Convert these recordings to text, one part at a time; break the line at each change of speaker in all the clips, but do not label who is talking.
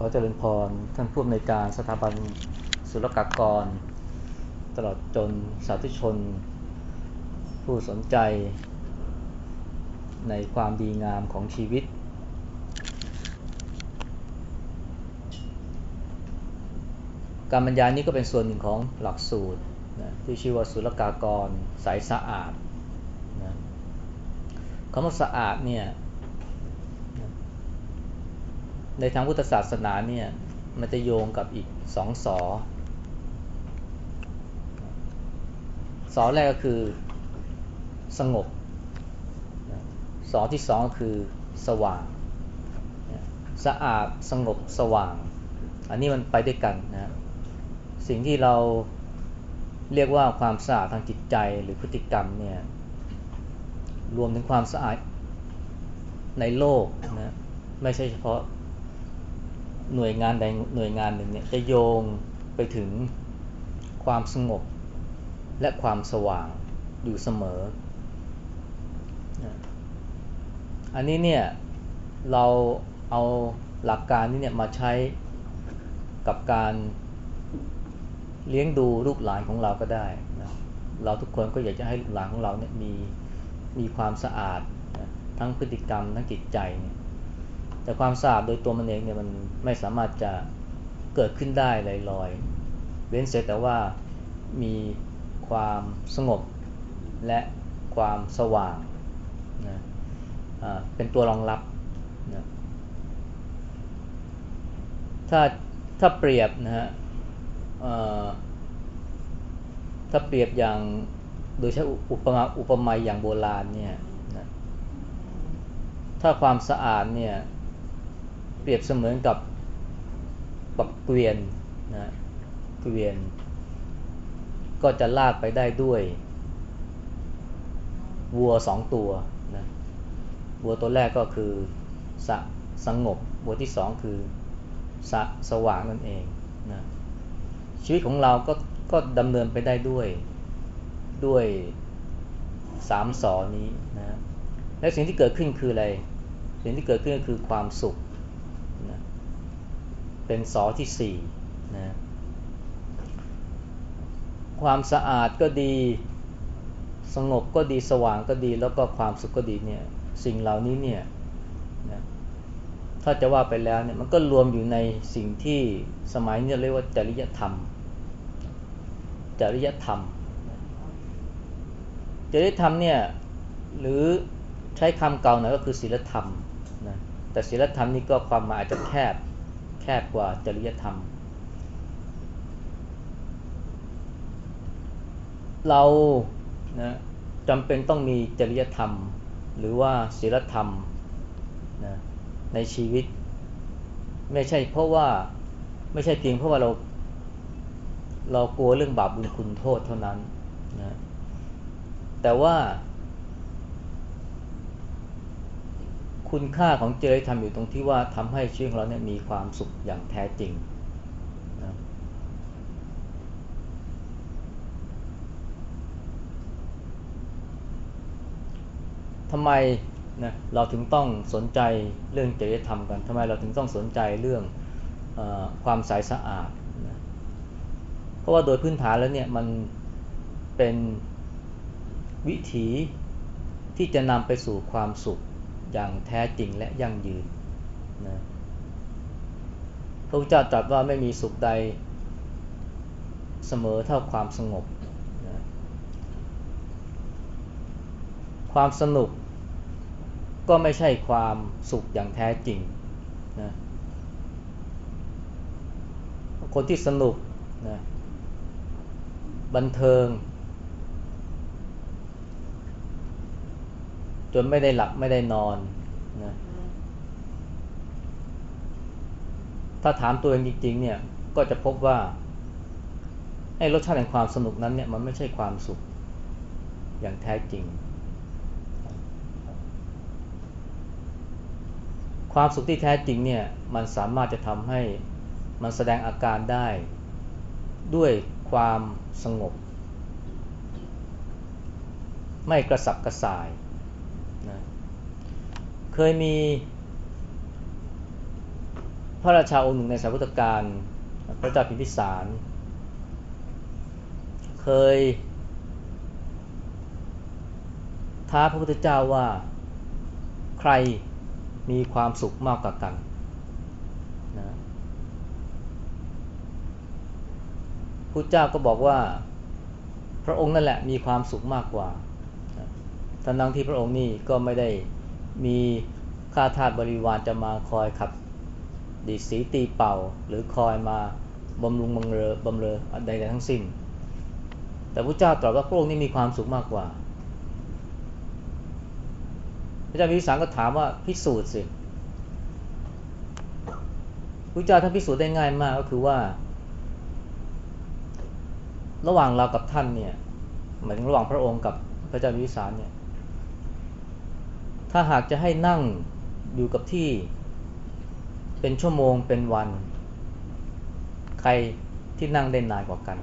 ขอเจริญพรท่านผู้อำนวยการสถาบันศุลกากร ตลอดจนสาธุชน ผู้สนใจ ในความดีงามของชีวิต การบรรยายนี้ก็เป็นส่วนหนึ่งของหลักสูตรนะที่ชื่อว่าศุลกากรสายสะอาดนะคำว่าสะอาดเนี่ย ในทางพุทธศาสนาเนี่ยมันจะโยงกับอีกสองสอสอแรกก็คือสงบสอที่สองก็คือสว่างสะอาดสงบสว่าง อันนี้มันไปด้วยกันนะสิ่งที่เราเรียกว่าความสะอาดทางจิตใจหรือพฤติกรรมเนี่ยรวมถึงความสะอาดในโลกนะไม่ใช่เฉพาะ หน่วยงานใดหน่วยงานหนึ่งเนี่ยจะโยงไปถึงความสงบและความสว่างอยู่เสมอ อันนี้เนี่ยเราเอาหลักการนี้เนี่ยมาใช้กับการเลี้ยงดูลูกหลานของเราก็ได้นะเราทุกคนก็อยากจะให้ลูกหลานของเราเนี่ยมีมีความสะอาดนะทั้งพฤติกรรมทั้งจิตใจเนี่ย แต่ความสะอาดโดยตัวมันเองเนี่ยมันไม่สามารถจะเกิดขึ้นได้ลอยๆเว้นเสียแต่ว่ามีความสงบและความสว่างนะเป็นตัวรองรับนะถ้าถ้าเปรียบนะฮะถ้าเปรียบอย่างโดยใช้อุปมาอุปไมยอย่างโบราณเนี่ยนะถ้าความสะอาดเนี่ย ปรียบเสมือนกับปักเกวียนนะเกวียน ก็จะลากไปได้ด้วย วัวสองตัวนะวัวตัวแรกก็คือสะสงบ วัวที่สองคือสะสว่างนั่นเองนะชีวิตของเราก็ก็ดำเนินไปได้ด้วยด้วยสามสอนี้นะและสิ่งที่เกิดขึ้นคืออะไร สิ่งที่เกิดขึ้นก็คือความสุข เป็นสอที่สี่นะความสะอาดก็ดีสงบก็ดีสว่างก็ดีแล้วก็ความสุขก็ดีเนี่ยสิ่งเหล่านี้เนี่ยนะถ้าจะว่าไปแล้วเนี่ยมันก็รวมอยู่ในสิ่งที่สมัยนี้เรียกว่าจริยธรรม จริยธรรม จริยธรรมเนี่ยหรือใช้คำเก่าหน่อยก็คือศีลธรรมนะแต่ศีลธรรมนี่ก็ความหมายอาจจะแคบ แคบกว่าจริยธรรม เรานะจำเป็นต้องมีจริยธรรม หรือว่าศีลธรรมนะในชีวิต ไม่ใช่เพราะว่าไม่ใช่เพียงเพราะว่าเรา เรากลัวเรื่องบาปบุญคุณโทษเท่านั้นนะแต่ว่า คุณค่าของจริยธรรมอยู่ตรงที่ว่าทำให้ชีวิตของเราเนี่ยมีความสุขอย่างแท้จริงนะทำไมนะเราถึงต้องสนใจเรื่องจริยธรรมกันทำไมเราถึงต้องสนใจเรื่องอความใสสะอาดนะเพราะว่าโดยพื้นฐานแล้วเนี่ยมันเป็นวิถีที่จะนำไปสู่ความสุข อย่างแท้จริงและยั่งยืนนะพระพุทธเจ้าตรัสว่าไม่มีสุขใดเสมอเท่าความสงบนะความสนุกก็ไม่ใช่ความสุขอย่างแท้จริงนะคนที่สนุกนะบันเทิง จนไม่ได้หลับไม่ได้นอนนะถ้าถามตัวเองจริงๆ เนี่ยก็จะพบว่าไอ้รสชาติแห่งความสนุกนั้นเนี่ยมันไม่ใช่ความสุขอย่างแท้จริง ความสุขที่แท้จริงเนี่ยมันสามารถจะทำให้มันแสดงอาการได้ด้วยความสงบ ไม่กระสับกระส่าย เคยมีภระราชาองค์หนึ่งในสายพุทธการพระเจ้าพิมพิสาร เคย ท้าพระพุทธเจ้าว่าใครมีความสุขมากกว่ากันนะพุทธเจ้าก็บอกว่า พระองค์นั่นแหละมีความสุขมากกว่าทั้งนั้นที่พระองค์นี่ก็ไม่ได้ มีข้าทาสบริวารจะมาคอยขับดีสีตีเป่า หรือคอยมาบำรุงบังเรอบำเรอใดๆทั้งสิ้น แต่พระเจ้าตรัสว่าพระองค์นี่มีความสุขมากกว่า พระเจ้าพิสารก็ถามว่าพิสูจน์สิพระเจ้าท่านพิสูจน์ได้ง่ายมากก็คือว่า ระหว่างเรากับท่านเนี่ยหมายถึงระหว่างพระองค์กับพระเจ้าพิสารเนี่ย ถ้าหากจะให้นั่งอยู่กับที่ เป็นชั่วโมงเป็นวัน ใครที่นั่งได้นานกว่ากัน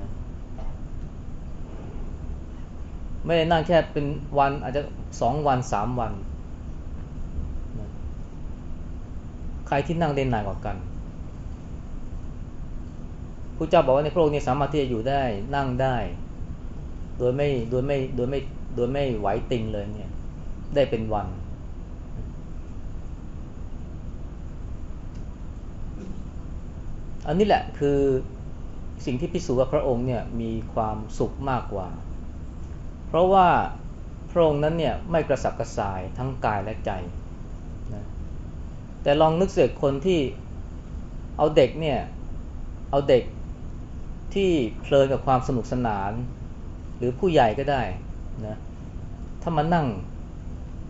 นะไม่ได้นั่งแค่เป็นวันอาจจะสองวันสามวันนะใครที่นั่งได้นานกว่ากันพระเจ้าบอกว่าในพระองค์นี้สามารถที่จะอยู่ได้นั่งได้ โดยไม่โดยไม่โดยไม่ โดยไม่ไหวติงเลยเนี่ย ได้เป็นวัน อันนี้แหละคือสิ่งที่พิสูจน์ว่าพระองค์เนี่ยมีความสุขมากกว่า เพราะว่าพระองค์นั้นเนี่ยไม่กระสับกระส่ายทั้งกายและใจนะแต่ลองนึกเสียคนที่เอาเด็กเนี่ย เอาเด็กที่เพลินกับความสนุกสนาน หรือผู้ใหญ่ก็ได้ นะถ้ามานั่ง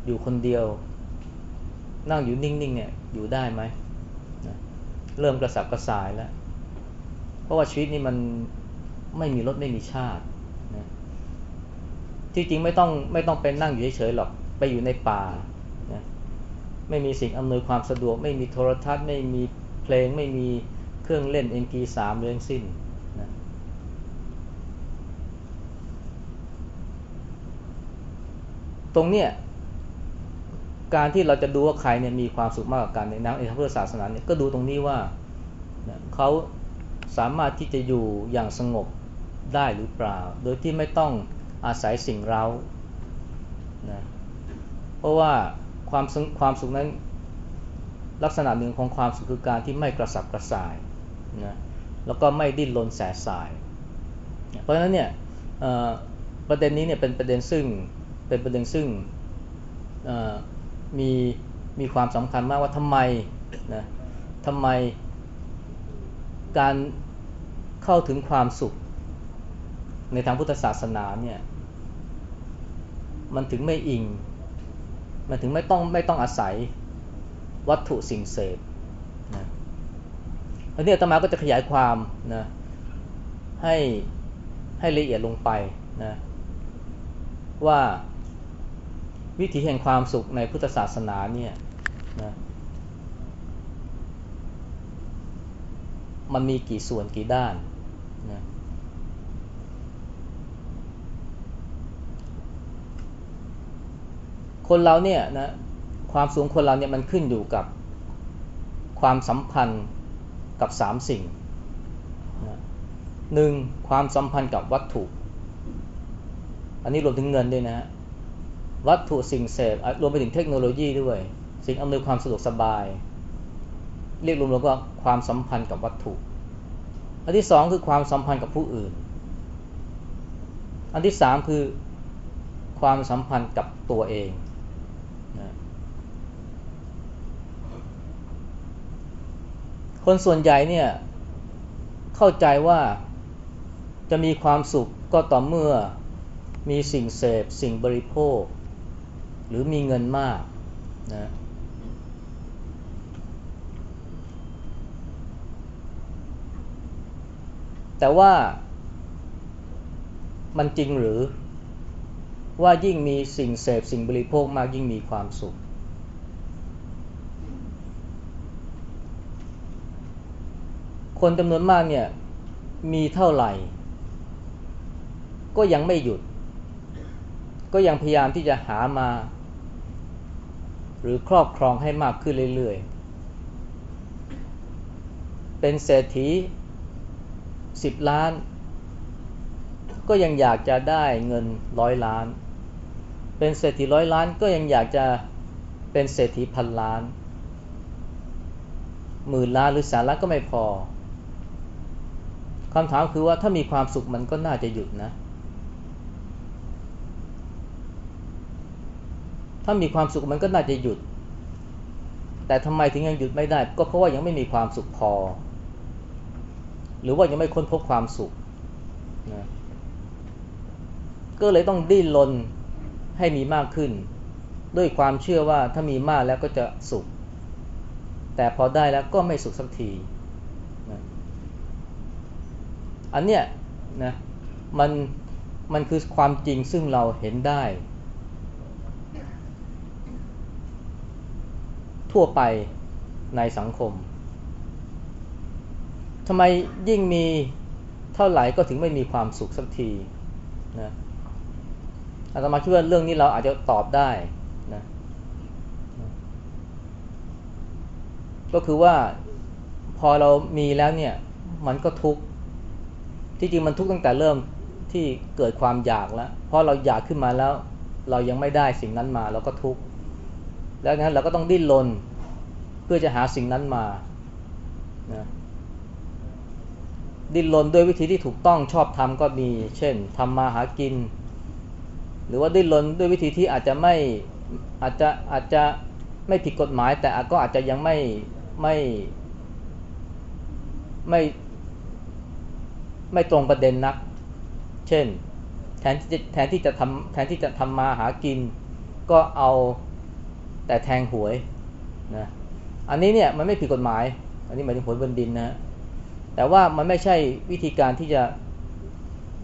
อยู่คนเดียว นั่งอยู่นิ่งๆเนี่ยอยู่ได้ไหมนะเริ่มกระสับกระส่ายแล้ว เพราะว่าชีวิตนี่มันไม่มีรถไม่มีชาตินะที่จริงไม่ต้องไม่ต้องเป็นนั่งอยู่เฉยๆหรอกไปอยู่ในป่านะไม่มีสิ่งอำนวยความสะดวก ไม่มีโทรทัศน์ ไม่มีเพลงไม่มีเครื่องเล่น MP3 เรื่องสิ้น ตรงเนี้ยการที่เราจะดูว่าใครเนี่ยมีความสุขมากกว่ากันในนักในทางพุทธศาสนาเนี่ยก็ดูตรงนี้ว่าเขาสามารถที่จะอยู่อย่างสงบได้หรือเปล่า โดยที่ไม่ต้องอาศัยสิ่งเร้านะเพราะว่าความความสุขนั้นลักษณะหนึ่งของความสุขคือการที่ไม่กระสับกระส่ายนะแล้วก็ไม่ดิ้นรนแสสาย เพราะฉะนั้นเนี่ยประเด็นนี้เนี่ยเป็นประเด็นซึ่ง เป็นประเด็นซึ่งมีมีความสำคัญมากว่าทำไมนะทำไมการเข้าถึงความสุข ในทางพุทธศาสนาเนี่ยมันถึงไม่อิง มันถึงไม่ต้องไม่ต้องอาศัยวัตถุสิ่งเสพนะอันนี้ตมาก็จะขยายความนะให้ให้ละเอียดลงไปนะว่า วิถีแห่งความสุขในพุทธศาสนาเนี่ยนะมันมีกี่ส่วนกี่ด้านนะคนเราเนี่ยนะความสูงคนเราเนี่ยมันขึ้นอยู่กับความสัมพันธ์กับสามสิ่งนะหนึ่งความสัมพันธ์กับวัตถุ อันนี้รวมถึงเงินด้วยนะฮะ วัตถุสิ่งเสพรวมไปถึงเทคโนโลยีด้วย สิ่งอำนวยความสะดวกสบาย เรียกรวมๆว่าความสัมพันธ์กับวัตถุ อันที่สองคือความสัมพันธ์กับผู้อื่น อันที่สามคือความสัมพันธ์กับตัวเองนะคนส่วนใหญ่เนี่ยเข้าใจว่าจะมีความสุขก็ต่อเมื่อมีสิ่งเสพสิ่งบริโภค หรือมีเงินมากนะแต่ว่ามันจริงหรือว่ายิ่งมีสิ่งเสพสิ่งบริโภคมากยิ่งมีความสุข คนจำนวนมากเนี่ยมีเท่าไหร่ ก็ยังไม่หยุด ก็ยังพยายามที่จะหามา หรือครอบครองให้มากขึ้นเรื่อยๆ เป็นเศรษฐีสิบล้าน ก็ยังอยากจะได้เงินร้อยล้าน เป็นเศรษฐีร้อยล้านก็ยังอยากจะเป็นเศรษฐีพันล้าน หมื่นล้านหรือแสนล้านก็ไม่พอคำถามคือว่าถ้ามีความสุขมันก็น่าจะหยุดนะ ถ้ามีความสุขมันก็น่าจะหยุด แต่ทำไมถึงยังหยุดไม่ได้ ก็เพราะว่ายังไม่มีความสุขพอ หรือว่ายังไม่ค้นพบความสุขนะก็เลยต้องดิ้นรนให้มีมากขึ้น ด้วยความเชื่อว่าถ้ามีมากแล้วก็จะสุข แต่พอได้แล้วก็ไม่สุขสักทีนะอันเนี้ยนะมันมันคือความจริงซึ่งเราเห็นได้ ทั่วไปในสังคมทำไมยิ่งมีเท่าไหร่ก็ถึงไม่มีความสุขสักทีนะอาตมาคิดว่าเรื่องนี้เราอาจจะตอบได้นะก็คือว่าพอเรามีแล้วเนี่ยมันก็ทุกข์ที่จริงมันทุกข์ตั้งแต่เริ่มที่เกิดความอยากแล้วเพราะเราอยากขึ้นมาแล้ว เรายังไม่ได้สิ่งนั้นมาเราก็ทุกข์ แล้วนั้นเราก็ต้องดิ้นรนเพื่อจะหาสิ่งนั้นมานะดิ้นรนด้วยวิธีที่ถูกต้องชอบทำก็มี เช่นทำมาหากิน หรือว่าดิ้นรนด้วยวิธีที่อาจจะไม่อาจจะอาจจะไม่ผิดกฎหมาย แต่ก็อาจจะยังไม่ไม่ไม่ไม่ตรงประเด็นนัก เช่น แทนที่แทนที่จะทำแทนที่จะทำมาหากิน ก็เอา แต่แทงหวยนะอันนี้เนี่ยมันไม่ผิดกฎหมาย อันนี้หมายถึงหวยบนดินนะแต่ว่ามันไม่ใช่วิธีการที่จะ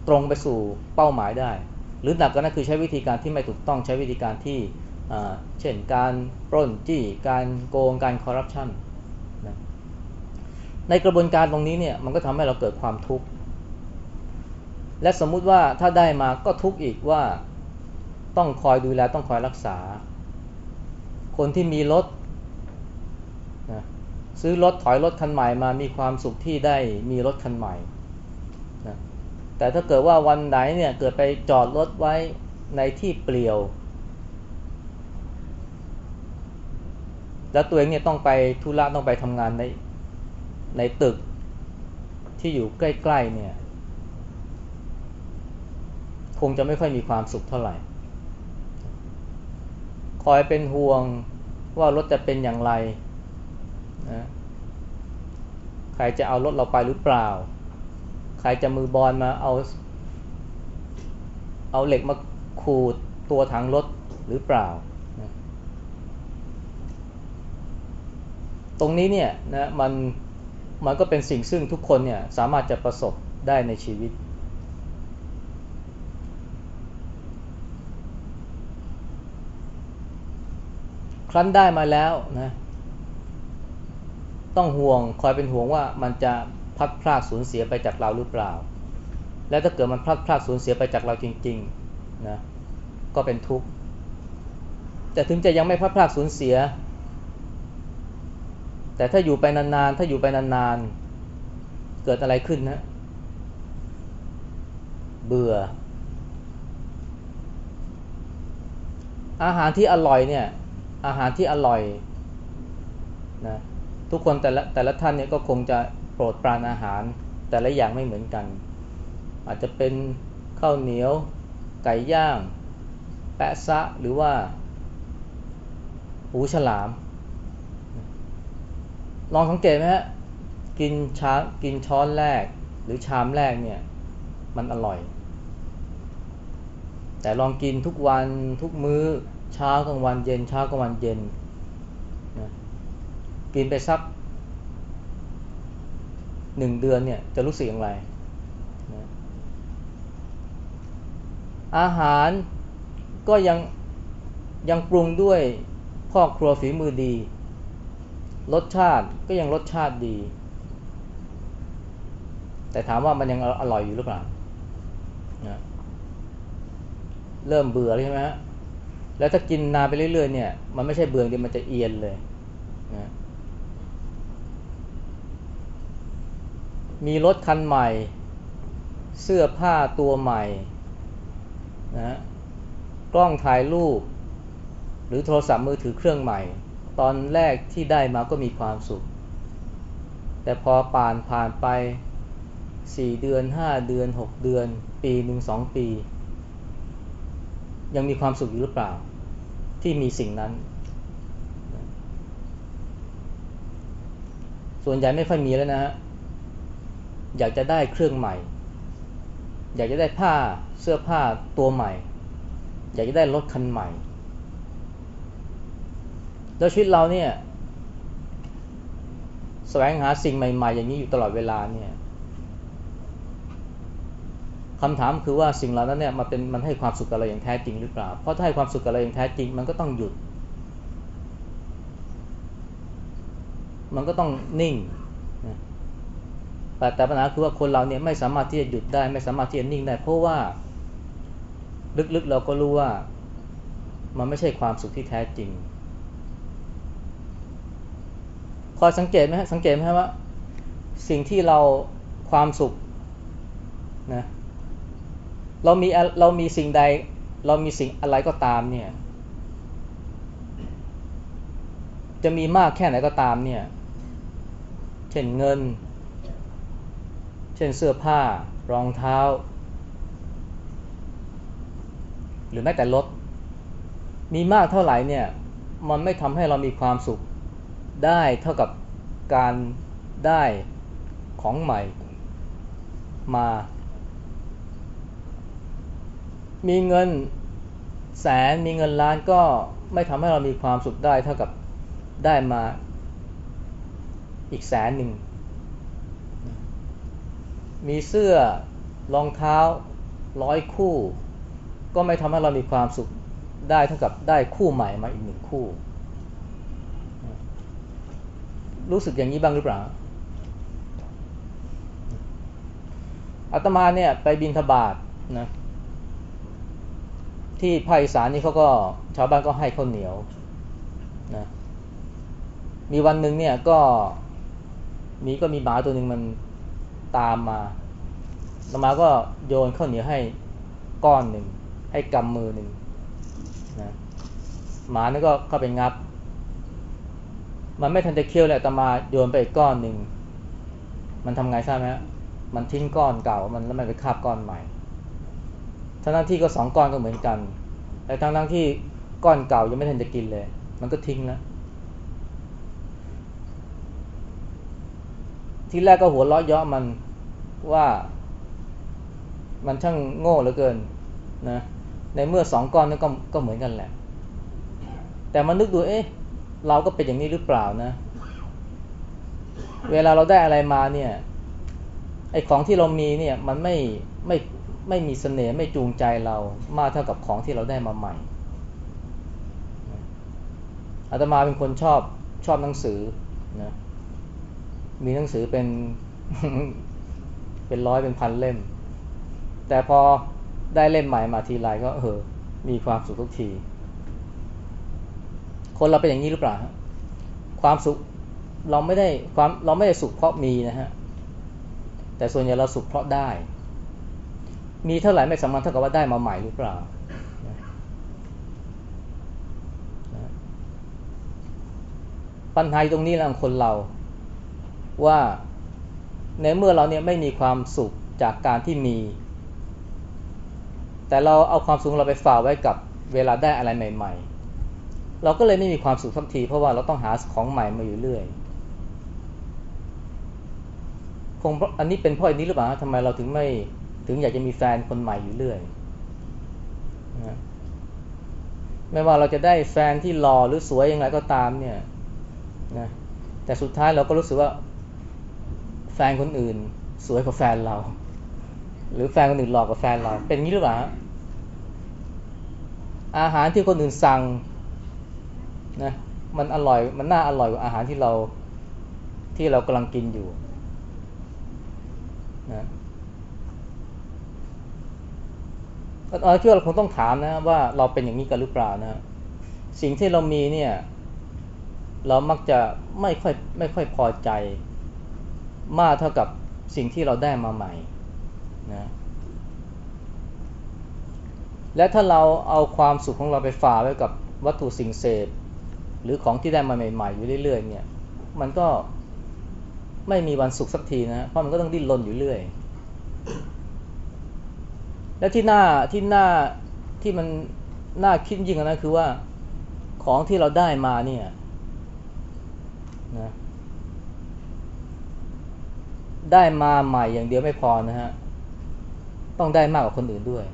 ตรงไปสู่เป้าหมายได้ หรือหนักก็นั่นคือใช้วิธีการที่ไม่ถูกต้องใช้วิธีการที่เช่นการปล้นจี้การโกงการคอร์รัปชันนะในกระบวนการตรงนี้เนี่ยมันก็ทำให้เราเกิดความทุกข์และสมมุติว่าถ้าได้มาก็ทุกข์อีกว่าต้องคอยดูแลต้องคอยรักษา คนที่มีรถนะซื้อรถถอยรถคันใหม่มามีความสุขที่ได้มีรถคันใหม่นะแต่ถ้าเกิดว่าวันไหนเนี่ยเกิดไปจอดรถไว้ในที่เปลี่ยว แล้วตัวเองเนี่ยต้องไปธุระต้องไปทำงานในในตึกที่อยู่ใกล้ ๆ เนี่ย คงจะไม่ค่อยมีความสุขเท่าไหร่ คอยเป็นห่วงว่ารถจะเป็นอย่างไรนะใครจะเอารถเราไปหรือเปล่า ใครจะมือบอลมาเอาเอาเหล็กมาขูดตัวถังรถหรือเปล่านะตรงนี้เนี่ยนะมันมันก็เป็นสิ่งซึ่งทุกคนเนี่ยสามารถจะประสบได้ในชีวิต ครั้นได้มาแล้วนะต้องห่วงคอยเป็นห่วงว่ามันจะพัดพลาดสูญเสียไปจากเราหรือเปล่า และถ้าเกิดมันพลาดพลาดสูญเสียไปจากเราจริงๆนะก็เป็นทุกข์แต่ถึงจะยังไม่พลาดพลาดสูญเสีย แต่ถ้าอยู่ไปนานๆถ้าอยู่ไปนานๆเกิดอะไรขึ้นนะเบื่อ อาหารที่อร่อยเนี่ย อาหารที่อร่อยนะทุกคนแต่ละแต่ละท่านเนี่ยก็คงจะโปรดปรานอาหาร แต่ละอย่างไม่เหมือนกัน อาจจะเป็นข้าวเหนียวไก่ย่าง แปะซะหรือว่าหูฉลาม ลองสังเกตไหมฮะกินช้ากินช้อนแรกหรือชามแรกเนี่ยมันอร่อย แต่ลองกินทุกวันทุกมื้อ เช้ากลางวันเย็นเช้ากลางวันเย็นนะกินไปสักหนึ่งเดือนเนี่ยจะรู้สึกอย่างไรนะอาหารก็ยังยังปรุงด้วยพ่อครัวฝีมือดี รสชาติก็ยังรสชาติดี แต่ถามว่ามันยังอร่อยอยู่หรือเปล่านะเริ่มเบื่อใช่ไหมฮะ แล้วถ้ากินนานไปเรื่อยๆเนี่ย มันไม่ใช่เบื่อเดียวมันจะเอียนเลยนะมีรถคันใหม่ เสื้อผ้าตัวใหม่นะกล้องถ่ายรูป หรือโทรศัพท์มือถือเครื่องใหม่ ตอนแรกที่ได้มาก็มีความสุข แต่พอป่านผ่านไป 4 เดือน 5 เดือน 6 เดือน ปีหนึ่งสองปี ยังมีความสุขอยู่หรือเปล่า ที่มีสิ่งนั้น ส่วนใหญ่ไม่ค่อยมีแล้วนะฮะ อยากจะได้เครื่องใหม่ อยากจะได้ผ้าเสื้อผ้าตัวใหม่ อยากจะได้รถคันใหม่ แล้วชีวิตเราเนี่ยแสวงหาสิ่งใหม่ ๆ อย่างนี้อยู่ตลอดเวลาเนี่ย คำถามคือว่าสิ่งเหล่านั้นเนี่ยมันเป็นมันให้ความสุขกับเราอย่างแท้จริงหรือเปล่า เพราะถ้าให้ความสุขกับเราอย่างแท้จริง มันก็ต้องหยุด มันก็ต้องนิ่งแต่แต่ปัญหาคือว่าคนเราเนี่ยไม่สามารถที่จะหยุดได้ ไม่สามารถที่จะนิ่งได้ เพราะว่าลึกๆเราก็รู้ว่ามันไม่ใช่ความสุขที่แท้จริงคอยสังเกตไหมสังเกตไหมว่า สิ่งที่เราความสุขนะ เรามีเรามีสิ่งใด เรามีสิ่งอะไรก็ตามเนี่ย จะมีมากแค่ไหนก็ตามเนี่ย เช่นเงิน เช่นเสื้อผ้ารองเท้า หรือแม้แต่รถมีมากเท่าไหร่เนี่ย มันไม่ทำให้เรามีความสุขได้เท่ากับการได้ของใหม่มา มีเงินแสนมีเงินล้านก็ไม่ทำให้เรามีความสุขได้เท่ากับได้มาอีกแสนหนึ่ง มีเสื้อรองเท้าร้อยคู่ ก็ไม่ทำให้เรามีความสุขได้เท่ากับได้คู่ใหม่มาอีกหนึ่งคู่ รู้สึกอย่างนี้บ้างหรือเปล่าอาตมาเนี่ยไปบินทบาทนะ ที่ภาคอีสานนี่เขาก็ชาวบ้านก็ให้ข้าวเหนียวนะมีวันหนึ่งเนี่ยก็มีก็มีหมาตัวหนึ่งมันตามมาตมาก็โยนข้าวเหนียวให้ก้อนหนึ่งให้กำมือหนึ่งนะหมานี่ก็เข้าไปงับ มันไม่ทันจะเคี้ยวเลยตมาโยนไปอีกก้อนหนึ่งมันทำไงทราบไหมมันทิ้งก้อนเก่ามันแล้วมันไปคาบก้อนใหม่ ทั้งทั้งที่ก็สองก้อนก็เหมือนกันแต่ทั้งทั้งที่ก้อนเก่ายังไม่ทันจะกินเลย มันก็ทิ้งแล้วทีแรกก็หัวเราะเยาะมันว่ามันช่างโง่เหลือเกินนะในเมื่อสองก้อนนั้นก็ก็เหมือนกันแหละ แต่มานึกดูเอ๊ะเราก็เป็นอย่างนี้หรือเปล่านะ เวลาเราได้อะไรมาเนี่ยไอ้ของที่เรามีเนี่ยมันไม่ไม่ ไม่มีเสน่ห์ไม่จูงใจเรามากเท่ากับของที่เราได้มาใหม่อาตมาเป็นคนชอบชอบหนังสือนะมีหนังสือเป็นเป็นร้อยเป็นพันเล่ม แต่พอได้เล่มใหม่มาทีไรก็เออมีความสุขทุกที คนเราเป็นอย่างนี้หรือเปล่าความสุขเราไม่ได้ความเราไม่ได้สุขเพราะมีนะฮะแต่ส่วนใหญ่เราสุขเพราะได้ มีเท่าไหร่ไม่สำคัญเท่ากับว่าได้มาใหม่หรือเปล่า ปัญหาตรงนี้แหละคนเรา ว่าในเมื่อเราเนี่ยไม่มีความสุขจากการที่มี แต่เราเอาความสุขเราไปฝากไว้กับเวลาได้อะไรใหม่ ๆ เราก็เลยไม่มีความสุขสักที เพราะว่าเราต้องหาของใหม่มาอยู่เรื่อยคงอันนี้เป็นเพราะอันนี้หรือเปล่าทำไมเราถึงไม่ ถึงอยากจะมีแฟนคนใหม่อยู่เรื่อยนะไม่ว่าเราจะได้แฟนที่หล่อหรือสวยยังไงก็ตามเนี่ยนะแต่สุดท้ายเราก็รู้สึกว่า แฟนคนอื่น สวยกว่าแฟนเรา หรือแฟนคนอื่นหล่อกว่าแฟนเรา เป็นงี้หรือเปล่าอาหารที่คนอื่นสั่งนะมันอร่อยมันน่าอร่อยกว่าอาหารที่เราที่เรากำลังกินอยู่นะ เราเชื่อเราคงต้องถามนะว่าเราเป็นอย่างนี้กันหรือเปล่านะสิ่งที่เรามีเนี่ย เรามักจะไม่ค่อยไม่ค่อยพอใจ มากเท่ากับสิ่งที่เราได้มาใหม่นะและถ้าเราเอาความสุขของเราไปฝากไว้กับวัตถุสิ่งเสพ หรือของที่ได้มาใหม่ๆอยู่เรื่อยๆเนี่ย มันก็ไม่มีวันสุขสักทีนะเพราะมันก็ต้องดิ้นรนอยู่เรื่อย และที่หน้าที่หน้าที่มันน่าคิดยิ่งกว่านั้นคือว่าของที่เราได้มาเนี่ยนะได้มาใหม่อย่างเดียวไม่พอนะฮะ ต้องได้มากกว่าคนอื่นด้วย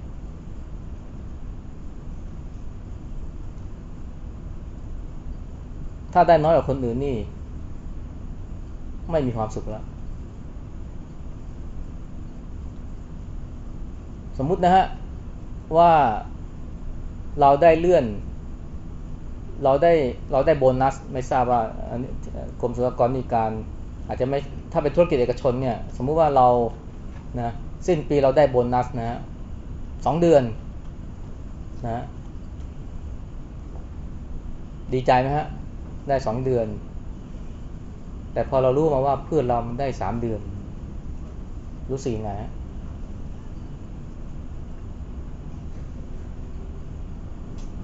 ถ้าได้น้อยกว่าคนอื่นนี่ ไม่มีความสุขแล้ว สมมุตินะฮะว่าเราได้เลื่อน เราได้เราได้โบนัสไม่ทราบว่ากรมศุลกากรมีการ อาจจะไม่ถ้าเป็นธุรกิจเอกชนเนี่ย สมมุติว่าเรานะสิ้นปีเราได้โบนัสนะฮะสองเดือนนะดีใจไหมฮะ ได้สองเดือน แต่พอเรารู้มาว่าเพื่อนเราได้สามเดือน รู้สึกยังไงฮะ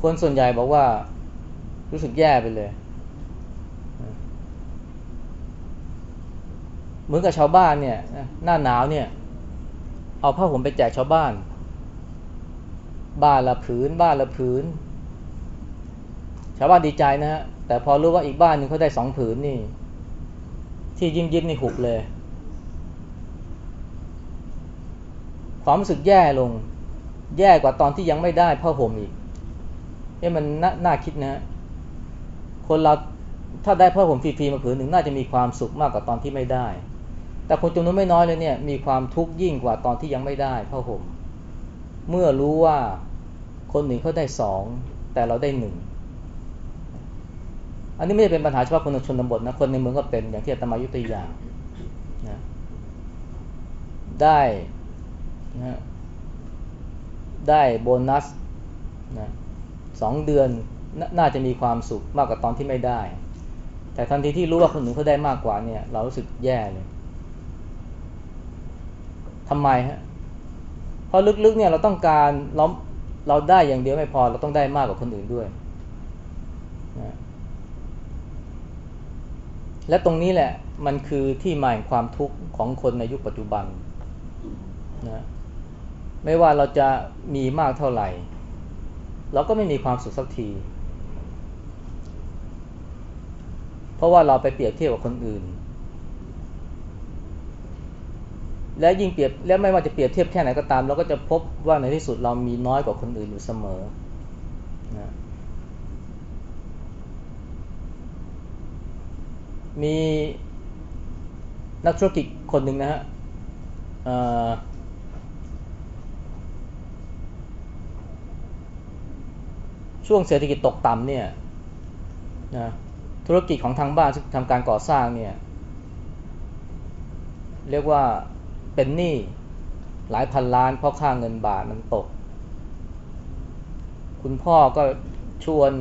คนส่วนใหญ่บอกว่ารู้สึกแย่ไปเลย เหมือนกับชาวบ้านเนี่ย หน้าหนาวเนี่ย เอาผ้าห่มไปแจกชาวบ้าน บ้านละผืน บ้านละผืน ชาวบ้านดีใจนะฮะ แต่พอรู้ว่าอีกบ้านหนึ่งเขาได้สองผืนนี่ ที่ยิ้มยิ้มนี่หุบเลย ความรู้สึกแย่ลง แย่กว่าตอนที่ยังไม่ได้ผ้าห่มอีก เนี่ยมันนน่าคิดนะ คนเราถ้าได้ผ้าห่มฟรีๆมาผืนหนึ่งน่าจะมีความสุขมากกว่าตอนที่ไม่ได้ แต่คนจำนวนไม่น้อยเลยเนี่ย มีความทุกข์ยิ่งกว่าตอนที่ยังไม่ได้ผ้าห่ม เมื่อรู้ว่าคนหนึ่งเขาได้สองแต่เราได้หนึ่งอันนี้ไม่ได้เป็นปัญหาเฉพาะคนในชนบทนะคนในเมืองก็เป็นอย่างที่อาตมายุติยานะได้นะได้โบนัสนะ สองเดือนนน่าจะมีความสุขมากกว่าตอนที่ไม่ได้ แต่ทันทีที่รู้ว่าคนอื่นเขาได้มากกว่าเนี่ย เรารู้สึกแย่เลยทำไมฮะเพราะลึกๆเนี่ยเราต้องการเราเราได้อย่างเดียวไม่พอเราต้องได้มากกว่าคนอื่นด้วยนะและตรงนี้แหละมันคือที่มาแห่งความทุกข์ของคนในยุคปัจจุบันนะไม่ว่าเราจะมีมากเท่าไหร่ เราก็ไม่มีความสุขสักที เพราะว่าเราไปเปรียบเทียบกับคนอื่น และยิ่งเปรียบและไม่ว่าจะเปรียบเทียบแค่ไหนก็ตาม เราก็จะพบว่าในที่สุดเรามีน้อยกว่าคนอื่นอยู่เสมอนะมีนักธุรกิจคนหนึ่งนะฮะ ช่วงเศรษฐกิจตกต่ำเนี่ยนะธุรกิจของทางบ้านทำการก่อสร้างเนี่ยเรียกว่าเป็นหนี้หลายพันล้านเพราะค่าเงินบาทมันตก คุณพ่อก็ชวน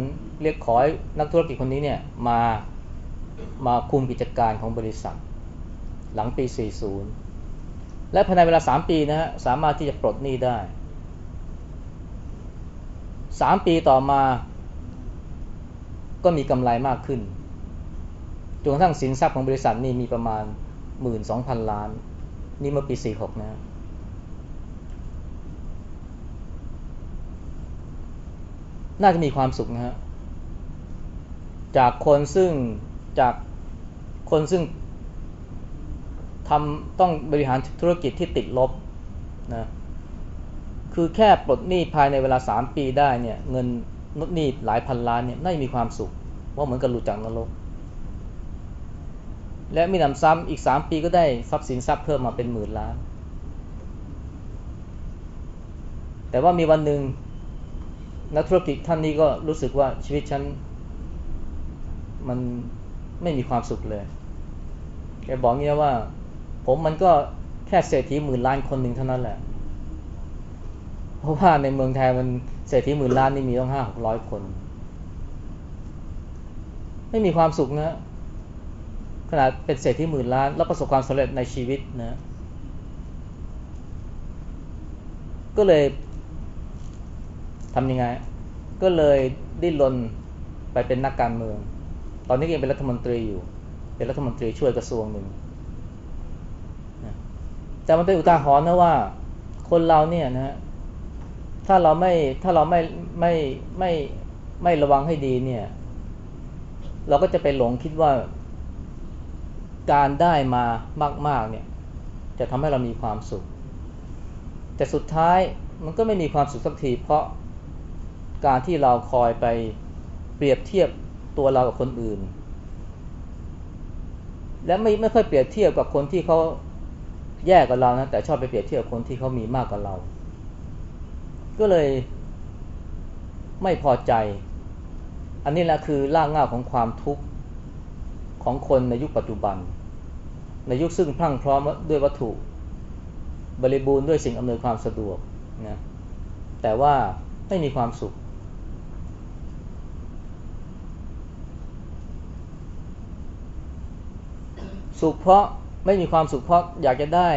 เรียกขอให้นักธุรกิจคนนี้เนี่ยมามาคุมกิจการของบริษัท หลังปี 40 และภายในเวลา 3 ปีนะฮะสามารถที่จะปลดหนี้ได้ สามปีต่อมา ก็มีกำไรมากขึ้นจนกระทั่งสินทรัพย์ของบริษัทนี่มีประมาณหมื่นสองพันล้าน นี่เมื่อปีสี่หกนะน่าจะมีความสุขนะฮะจากคนซึ่งจากคนซึ่งทำต้องบริหารธุรกิจที่ติดลบนะ คือแค่ปลดหนี้ภายในเวลาสามปีได้เนี่ยเงินนดหนี้หลายพันล้านเนี่ยน่ามีความสุขว่าเหมือนกับหลุดจากนรก และมีนำซ้ำอีกสามปีก็ได้ทรัพย์สินทรัพย์เพิ่มมาเป็นหมื่นล้าน แต่ว่ามีวันหนึ่งนักธุรกิจท่านนี้ก็รู้สึกว่าชีวิตฉันมันไม่มีความสุขเลย แกบอกเงี้ยว่า ผมมันก็แค่เศรษฐีหมื่นล้านคนหนึ่งเท่านั้นแหละ เพราะว่าในเมืองไทยมันเศรษฐีหมื่นล้านนี่มีต้องห้าหกร้อยคน ไม่มีความสุขนะขนาดเป็นเศรษฐีหมื่นล้าน แล้วประสบความสำเร็จในชีวิตนะ ก็เลยทำยังไง ก็เลยดิ้นรนไปเป็นนักการเมือง ตอนนี้ยังเป็นรัฐมนตรีอยู่ เป็นรัฐมนตรีช่วยกระทรวงหนึ่งแต่มันเป็นอุทาหรณ์นะว่า คนเราเนี่ยนะฮะ ถ้าเราไม่ถ้าเราไม่ไม่ไม่ไม่ระวังให้ดีเนี่ย เราก็จะไปหลงคิดว่า การได้มามาก ๆ เนี่ย จะทำให้เรามีความสุข แต่สุดท้ายมันก็ไม่มีความสุขสักทีเพราะการที่เราคอยไปเปรียบเทียบตัวเรากับคนอื่น และไม่ไม่ค่อยเปรียบเทียบกับคนที่เขาแย่กว่าเรานะแต่ชอบไปเปรียบเทียบกับคนที่เขามีมากกว่าเรา ก็เลยไม่พอใจ อันนี้แหละคือรากเง้าของความทุกข์ของคนในยุคปัจจุบัน ในยุคซึ่งพรั่งพร้อมด้วยวัตถุ บริบูรณ์ด้วยสิ่งอำนวยความสะดวกนะแต่ว่าไม่มีความสุข สุขเพราะไม่มีความสุขเพราะอยากจะได้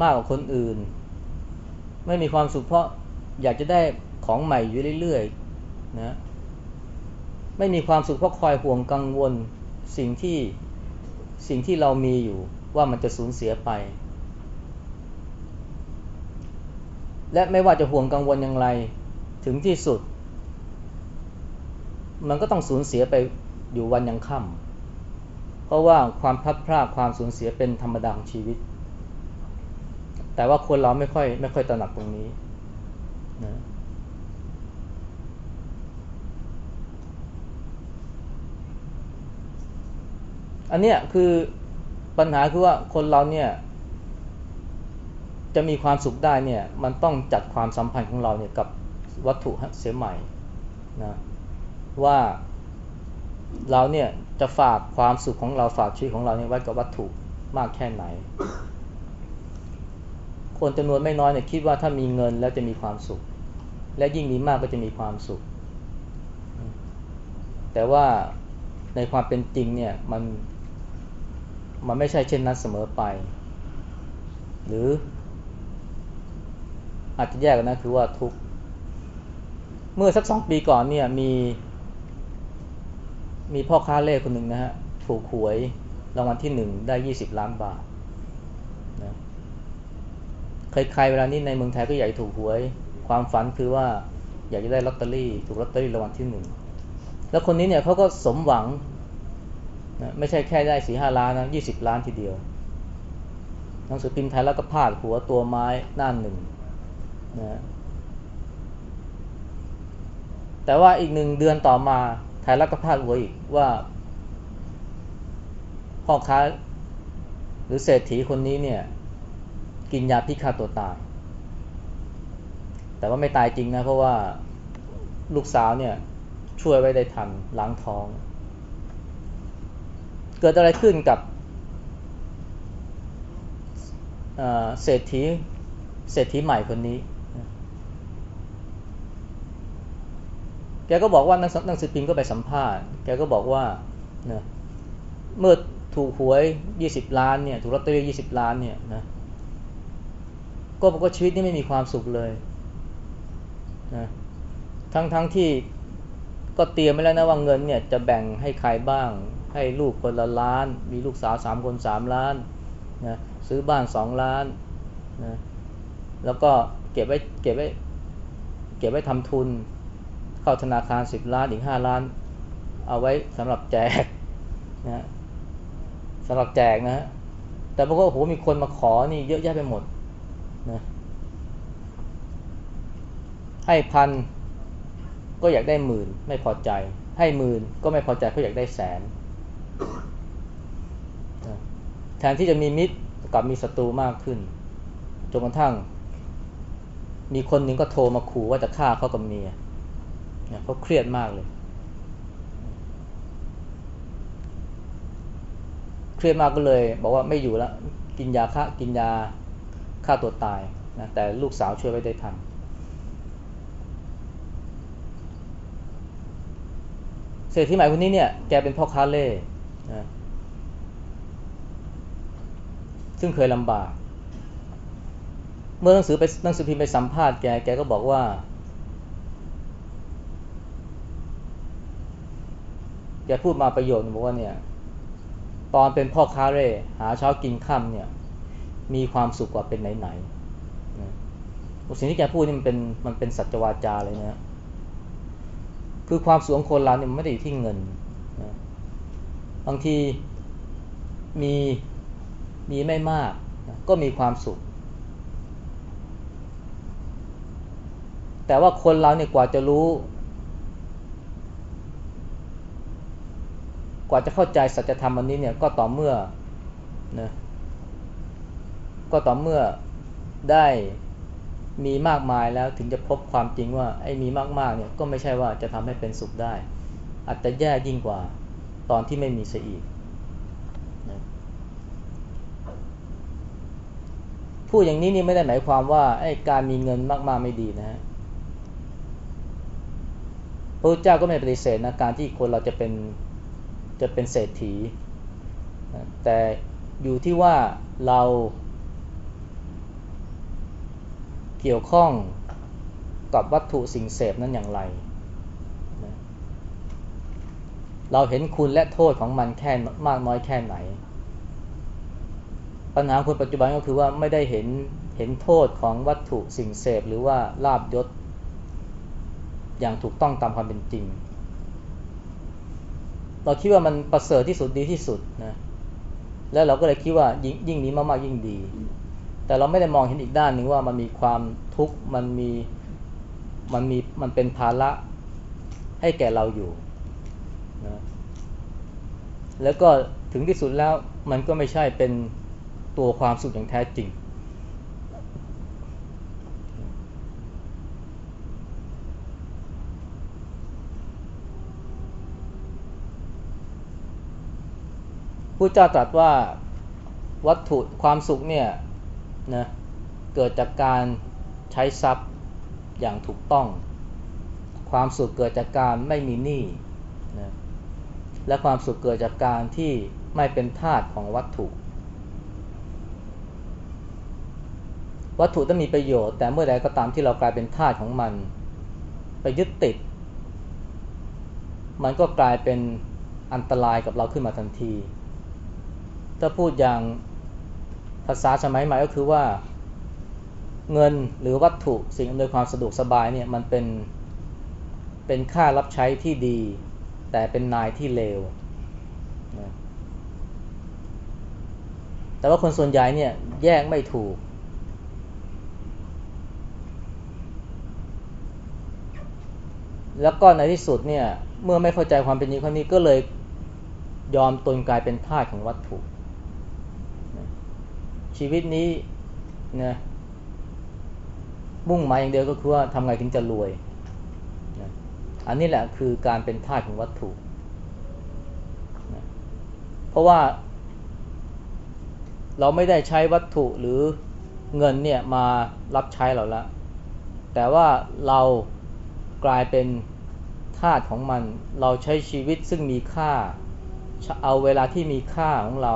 มากกว่าคนอื่น ไม่มีความสุขเพราะ อยากจะได้ของใหม่อยู่เรื่อยๆนะไม่มีความสุขเพราะคอยห่วงกังวลสิ่งที่สิ่งที่เรามีอยู่ว่ามันจะสูญเสียไป และไม่ว่าจะห่วงกังวลอย่างไรถึงที่สุด มันก็ต้องสูญเสียไปอยู่วันยังค่ำราะว่าความพลัดพลาดความสูญเสียเป็นธรรมดาของชีวิต แต่ว่าคนเราไม่ค่อยไม่ค่อยตระหนักตรงนี้ นะอันเนี้ยคือปัญหาคือว่าคนเราเนี่ย จะมีความสุขได้เนี่ย มันต้องจัดความสัมพันธ์ของเราเนี่ยกับวัตถุเสียใหม่นะว่าเราเนี่ยจะฝากความสุขของเราฝากชีวิตของเราเนี่ยไว้กับวัตถุมากแค่ไหน คนจำนวนไม่น้อยเนี่ยคิดว่าถ้ามีเงินแล้วจะมีความสุข และยิ่งมีมากก็จะมีความสุข แต่ว่าในความเป็นจริงเนี่ยมันมันไม่ใช่เช่นนั้นเสมอไป หรือ อาจจะแยกกันนะคือว่าทุกเมื่อสักสองปีก่อนเนี่ยมี มีพ่อค้าเล่คนหนึ่งนะฮะถูกหวยรางวัลที่หนึ่งได้ยี่สิบล้านบาทนะใครๆเวลานี้ในเมืองไทยก็อยากถูกหวย ความฝันคือว่าอยากจะได้ลอตเตอรี่ถูกลอตเตอรี่รางวัลที่หนึ่งแล้วคนนี้เนี่ยเขาก็สมหวังนะไม่ใช่แค่ได้สี่ห้าล้านนะยี่สิบล้านทีเดียวหนังสือพิมพ์ไทยแล้วก็พาดหัวตัวไม้หน้าหนึ่งนะแต่ว่าอีกหนึ่งเดือนต่อมาไทยรัฐก็พาดหัวอีกว่าพ่อค้าหรือเศรษฐีคนนี้เนี่ย กินยาพิษฆ่าตัวตาย แต่ว่าไม่ตายจริงนะ เพราะว่าลูกสาวเนี่ยช่วยไว้ได้ทันล้างท้อง เกิดอะไรขึ้นกับเศรษฐีเศรษฐีใหม่คนนี้ แกก็บอกว่านักนักสืบพิมพ์ก็ไปสัมภาษณ์ แกก็บอกว่าเนี่ยเมื่อถูกหวยยี่สิบล้านเนี่ย ถูกลอตเตอรี่ยี่สิบล้านเนี่ยนะ ก็บอกว่าชีวิตนี่ไม่มีความสุขเลย นะทั้งทั้งที่ก็เตรียมไว้แล้วนะว่าเงินเนี่ยจะแบ่งให้ใครบ้าง ให้ลูกคนละล้าน มีลูกสาวสามคนสามล้านนะซื้อบ้านสองล้านนะแล้วก็เก็บไว้เก็บไว้เก็บไว้ทำทุน เข้าธนาคารสิบล้านอีกห้าล้าน เอาไว้สำหรับแจกนะสำหรับแจกนะแต่บางคนโอ้โหมีคนมาขอนี่เยอะแยะไปหมดนะ ให้พันก็อยากได้หมื่นไม่พอใจ ให้หมื่นก็ไม่พอใจเพราะอยากได้แสนแทนที่จะมีมิตรกลับมีศัตรูมากขึ้นจนกระทั่ง มีคนหนึ่งก็โทรมาขู่ว่าจะฆ่าเขากับเมียเขาเครียดมากเลย เครียดมากก็เลย บอกว่าไม่อยู่แล้วกินยาฆ่ากินยาฆ่าตัวตายนะแต่ลูกสาวช่วยไว้ได้ทัน เศรษฐีใหม่คนนี้เนี่ยแกเป็นพ่อค้าเล่นะซึ่งเคยลำบาก เมื่อหนังสือไปหนังสือพิมพ์ไปสัมภาษณ์แกแกก็บอกว่า แกพูดมาประโยชน์บอกว่าเนี่ยตอนเป็นพ่อค้าเร่หาเช้ากินค่ำเนี่ย มีความสุขกว่าเป็นไหนๆนะสิ่งที่แกพูดนี่มันเป็นมันเป็นสัจวาจาเลยนะ คือความสุขของคนเราเนี่ยมันไม่ได้อยู่ที่เงินนะบางทีมีมีไม่มากนะก็มีความสุข แต่ว่าคนเราเนี่ยกว่าจะรู้ กว่าจะเข้าใจสัจธรรมอันนี้เนี่ยก็ต่อเมื่อนะก็ต่อเมื่อได้ มีมากมายแล้วถึงจะพบความจริงว่าไอ้มีมากๆเนี่ยก็ไม่ใช่ว่าจะทำให้เป็นสุขได้ อาจจะแย่ยิ่งกว่าตอนที่ไม่มีเสียอีกนะพูดอย่างนี้นี่ไม่ได้หมายความว่าไอ้การมีเงินมากๆไม่ดีนะฮะพระเจ้าก็ไม่ปฏิเสธนะการที่คนเราจะเป็นจะเป็นเศรษฐี แต่อยู่ที่ว่าเรา เกี่ยวข้องกับวัตถุสิ่งเสพนั้นอย่างไรนะเราเห็นคุณและโทษของมันแค่มากน้อยแค่ไหน ปัญหาคนปัจจุบันก็คือว่าไม่ได้เห็นเห็นโทษของวัตถุสิ่งเสพหรือว่าลาบยศ อย่างถูกต้องตามความเป็นจริง เราคิดว่ามันประเสริฐที่สุดดีที่สุดนะแล้วเราก็เลยคิดว่ายิ่งยิ่งนี้มากๆยิ่งดี แต่เราไม่ได้มองเห็นอีกด้านหนึ่งว่ามันมีความทุกข์มันมีมันมีมันเป็นภาระให้แก่เราอยู่นะแล้วก็ถึงที่สุดแล้วมันก็ไม่ใช่เป็นตัวความสุขอย่างแท้จริง ผู้เจ้าตรัสว่าวัตถุความสุขเนี่ย นะเกิดจากการใช้ทรัพย์อย่างถูกต้อง ความสุขเกิดจากการไม่มีหนี้นะและความสุขเกิดจากการที่ไม่เป็นทาสของวัตถุ วัตถุต้องมีประโยชน์ แต่เมื่อใดก็ตามที่เรากลายเป็นทาสของมัน ไปยึดติด มันก็กลายเป็นอันตรายกับเราขึ้นมาทันที ถ้าพูดอย่าง ภาษาสมัยใหม่ก็คือว่าเงินหรือวัตถุสิ่งอำนวยความสะดวกสบายเนี่ยมันเป็นเป็นค่ารับใช้ที่ดี แต่เป็นนายที่เลวนะแต่ว่าคนส่วนใหญ่เนี่ยแยกไม่ถูก แล้วก็ในที่สุดเนี่ยเมื่อไม่เข้าใจความเป็นจริงข้อนี้ก็เลยยอมตนกลายเป็นทาสของวัตถุ ชีวิตนี้นะมุ่งหมายอย่างเดียวก็คือว่าทำไงถึงจะรวยนะอันนี้แหละคือการเป็นทาสของวัตถุนะเพราะว่า เราไม่ได้ใช้วัตถุหรือเงินเนี่ยมารับใช้เราละ แต่ว่าเรากลายเป็นทาสของมัน เราใช้ชีวิตซึ่งมีค่า เอาเวลาที่มีค่าของเรา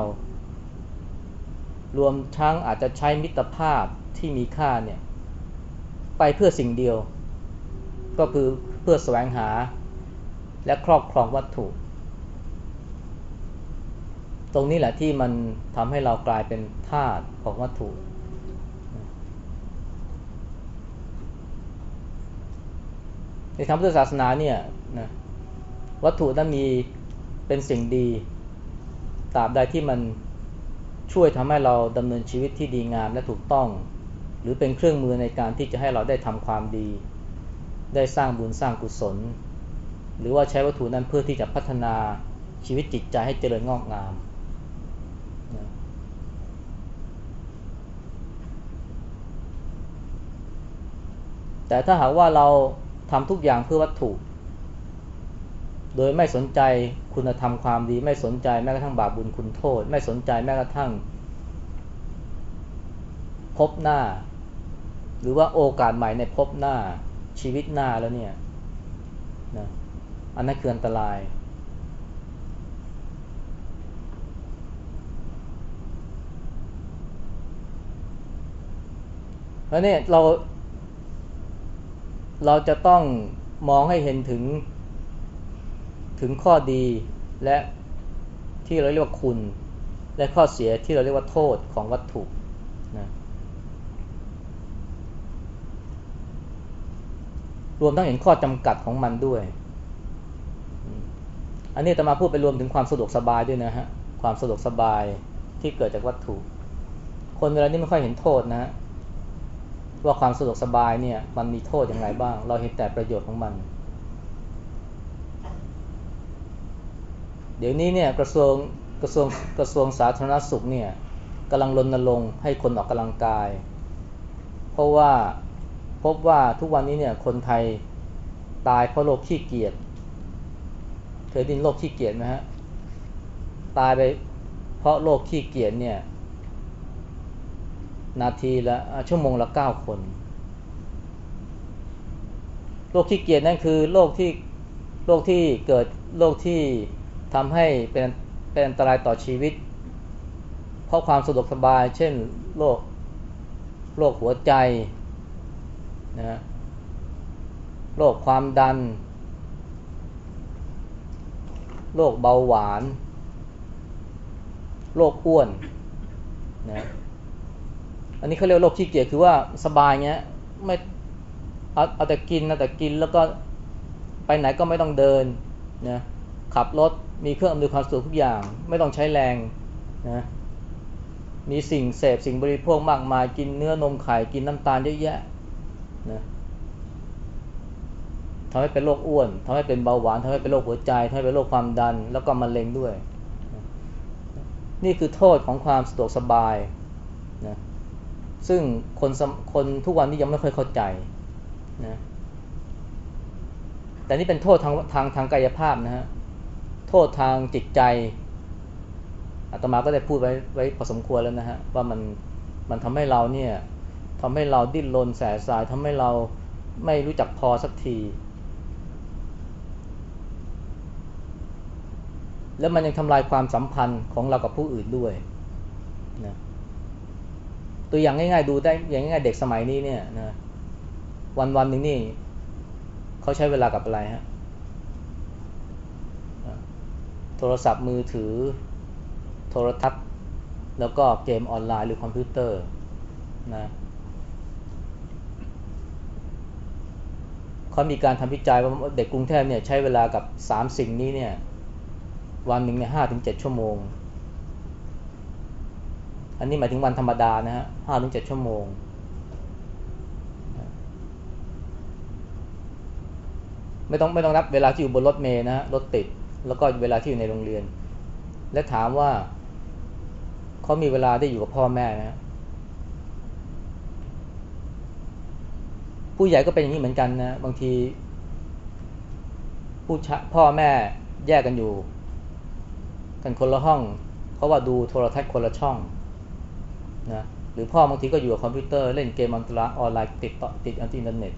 รวมทั้งอาจจะใช้มิตรภาพที่มีค่าเนี่ยไปเพื่อสิ่งเดียว ก็คือเพื่อแสวงหาและครอบครองวัตถุ ตรงนี้แหละที่มันทำให้เรากลายเป็นทาสของวัตถุ ในทางพุทธศาสนาเนี่ยนะวัตถุนั้นมีเป็นสิ่งดีตราบใดที่มัน ช่วยทำให้เราดำเนินชีวิตที่ดีงามและถูกต้อง หรือเป็นเครื่องมือในการที่จะให้เราได้ทำความดี ได้สร้างบุญสร้างกุศล หรือว่าใช้วัตถุนั้นเพื่อที่จะพัฒนาชีวิตจิตใจให้เจริญงอกงาม แต่ถ้าหากว่าเราทำทุกอย่างเพื่อวัตถุ โดยไม่สนใจคุณธรรมความดี ไม่สนใจแม้กระทั่งบาปบุญคุณโทษ ไม่สนใจแม้กระทั่ง พบหน้า หรือว่าโอกาสใหม่ในพบหน้าชีวิตหน้าแล้วเนี่ยนะอันนั้นคืออันตรายพเพราะนี่ยเราเราจะต้องมองให้เห็นถึง ถึงข้อดีและที่เราเรียกว่าคุณ และข้อเสียที่เราเรียกว่าโทษของวัตถุนะรวมทั้งเห็นข้อจำกัดของมันด้วย อันนี้จะมาพูดไปรวมถึงความสะดวกสบายด้วยนะฮะ ความสะดวกสบายที่เกิดจากวัตถุ คนเวลานี้ไม่ค่อยเห็นโทษนะฮะว่าความสะดวกสบายเนี่ยมันมีโทษอย่างไรบ้าง เราเห็นแต่ประโยชน์ของมัน เดี๋ยวนี้เนี่ยกระทรวงกระทรวงกระทรวงสาธารณสุขเนี่ยกำลังรณรงค์ให้คนออกกำลังกาย เพราะว่าพบว่าทุกวันนี้เนี่ยคนไทยตายเพราะโรคขี้เกียจเคยดินโรคขี้เกียจไหมฮะตายไปเพราะโรคขี้เกียจเนี่ยนาทีละชั่วโมงละเก้าคนโรคขี้เกียจนั่นคือโรคที่โรคที่เกิดโรคที่ ทำให้เป็นเป็นอันตรายต่อชีวิต เพราะความสะดวกสบาย เช่นโรคโรคหัวใจนะโรคความดันโรคเบาหวานโรคอ้วนนะอันนี้เขาเรียกโรคขี้เกียจคือว่าสบายเงี้ยไม่เอาเอาแต่กินนะแต่กินแล้วก็ไปไหนก็ไม่ต้องเดินนะขับรถ มีเครื่องอำนวยความสะดวกทุกอย่าง ไม่ต้องใช้แรงนะมีสิ่งเสพสิ่งบริโภคมากมายกินเนื้อนมไข่กินน้ำตาลเยอะแยะนะทำให้เป็นโรคอ้วนทำให้เป็นเบาหวานทำให้เป็นโรคหัวใจทำให้เป็นโรคความดัน แล้วก็มะเร็งด้วย นี่คือโทษของความสะดวกสบายนะซึ่งคนคนทุกวันนี้ยังไม่ค่อยเข้าใจนะแต่นี่เป็นโทษทางทางทางกายภาพนะฮะ ษทางจิตใจอาตมาก็ได้พูดไว้ไว้พอสมควรแล้วนะฮะว่ามันมันทำให้เราเนี่ยทำให้เราดิ้นรนแสสายทำให้เราไม่รู้จักพอสักที แล้วมันยังทำลายความสัมพันธ์ของเรากับผู้อื่นด้วยนะตัวอย่างง่ายๆดูได้อย่างง่ายๆเด็กสมัยนี้เนี่ยนะวันวันหนึ่งนี่เขาใช้เวลากับอะไรฮะ โทรศัพท์มือถือ โทรทัศน์ แล้วก็เกมออนไลน์หรือคอมพิวเตอร์นะเขามีการทำวิจัยว่าเด็กกรุงเทพเนี่ยใช้เวลากับสามสิ่งนี้เนี่ยวันหนึ่งเนี่ยห้าถึงเจ็ดชั่วโมง อันนี้หมายถึงวันธรรมดานะฮะห้าถึงเจ็ดชั่วโมง ไม่ต้องไม่ต้องนับเวลาที่อยู่บนรถเมล์นะฮะรถติด แล้วก็เวลาที่อยู่ในโรงเรียน และถามว่าเขามีเวลาได้อยู่กับพ่อแม่ไหมผู้ใหญ่ก็เป็นอย่างนี้เหมือนกันนะ บางที ผู้ชพ่อแม่แยกกันอยู่ กันคนละห้อง เพราะว่าดูโทรทัศน์คนละช่องนะหรือพ่อบางทีก็อยู่กับคอมพิวเตอร์เล่นเกมออนไลน์ติดต่อติดอินเทอร์เน็ต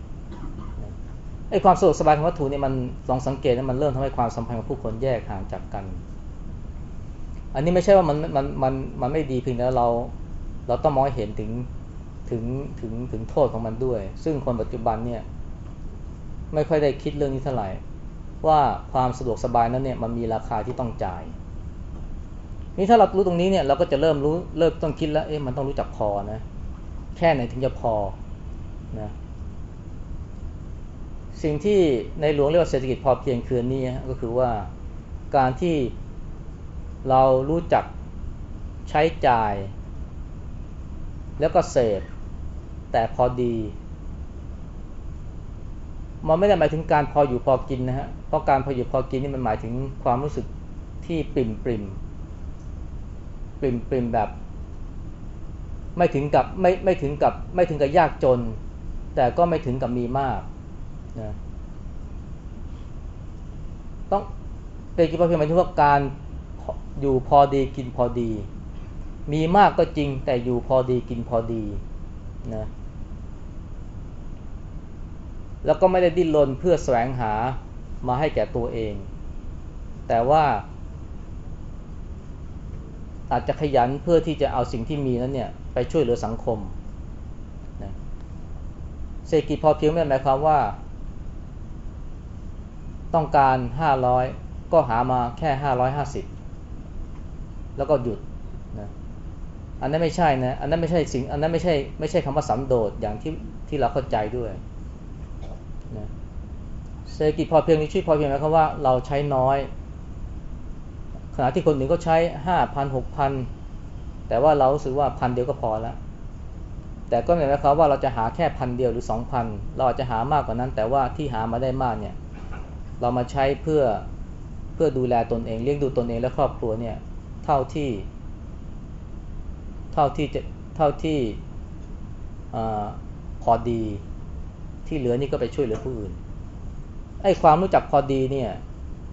ไอ้ความสะดวกสบายของวัตถุนี่มันลองสังเกตนะมันเริ่มทำให้ความสัมพันธ์ของผู้คนแยกห่างจากกัน อันนี้ไม่ใช่ว่ามันมันมันมันไม่ดีเพียงแต่เรา เราต้องมองเห็นถึงถึงถึงถึงโทษของมันด้วย ซึ่งคนปัจจุบันเนี่ยไม่ค่อยได้คิดเรื่องนี้เท่าไหร่ ว่าความสะดวกสบายนั้นเนี่ยมันมีราคาที่ต้องจ่ายนี่ถ้าเรารู้ตรงนี้เนี่ยเราก็จะเริ่มรู้เริ่มต้องคิดแล้วเอ๊ะมันต้องรู้จักพอนะแค่ไหนถึงจะพอนะ สิ่งที่ในหลวงเรียกว่าเศรษฐกิจพอเพียงคืนนี้ก็คือว่าการที่เรารู้จักใช้จ่าย แล้วก็เสพแต่พอดีมันไม่ได้หมายถึงการพออยู่พอกินนะฮะ เพราะการพออยู่พอกินนี่มันหมายถึงความรู้สึกที่ปริมปริมปริมปริมแบบ ไม่ถึงกับไม่ไม่ถึงกับไม่ถึงกับยากจน แต่ก็ไม่ถึงกับมีมาก นะต้องเป็นกิจพอเพียงหมายถึงว่าการอยู่พอดีกินพอดี มีมากก็จริงแต่อยู่พอดีกินพอดีนะแล้วก็ไม่ได้ดิ้นรนเพื่อแสวงหามาให้แก่ตัวเอง แต่ว่า อาจจะขยันเพื่อที่จะเอาสิ่งที่มีนั้นเนี่ยไปช่วยเหลือสังคมนะเศรษฐกิจพอเพียงไม่หมายความว่า ต้องการห้าร้อยก็หามาแค่ห้าร้อยห้าสิบแล้วก็หยุดนะอันนั้นไม่ใช่นะอันนั้นไม่ใช่สิ่งอันนั้นไม่ใช่ไม่ใช่คำว่าสันโดษอย่างที่ที่เราเข้าใจด้วยนะเศรษฐกิจพอเพียงนี้ชีวิตพอเพียงหมายความว่าเราใช้น้อย ขณะที่คนอื่นก็ใช้ห้าพันหกพันแต่ว่าเราสึกว่าพันเดียวก็พอแล้วแต่ก็หมายความว่าเราจะหาแค่พันเดียวหรือสองพันเราอาจจะหามากกว่านั้น แต่ว่าที่หามาได้มากเนี่ย เรามาใช้เพื่อเพื่อดูแลตนเองเลี้ยงดูตนเองและครอบครัวเนี่ยเท่าที่ เท่าที่จะเท่าที่อพอดีที่เหลือนี่ก็ไปช่วยเหลือผู้อื่นไอ้ความรู้จักพอดีเนี่ย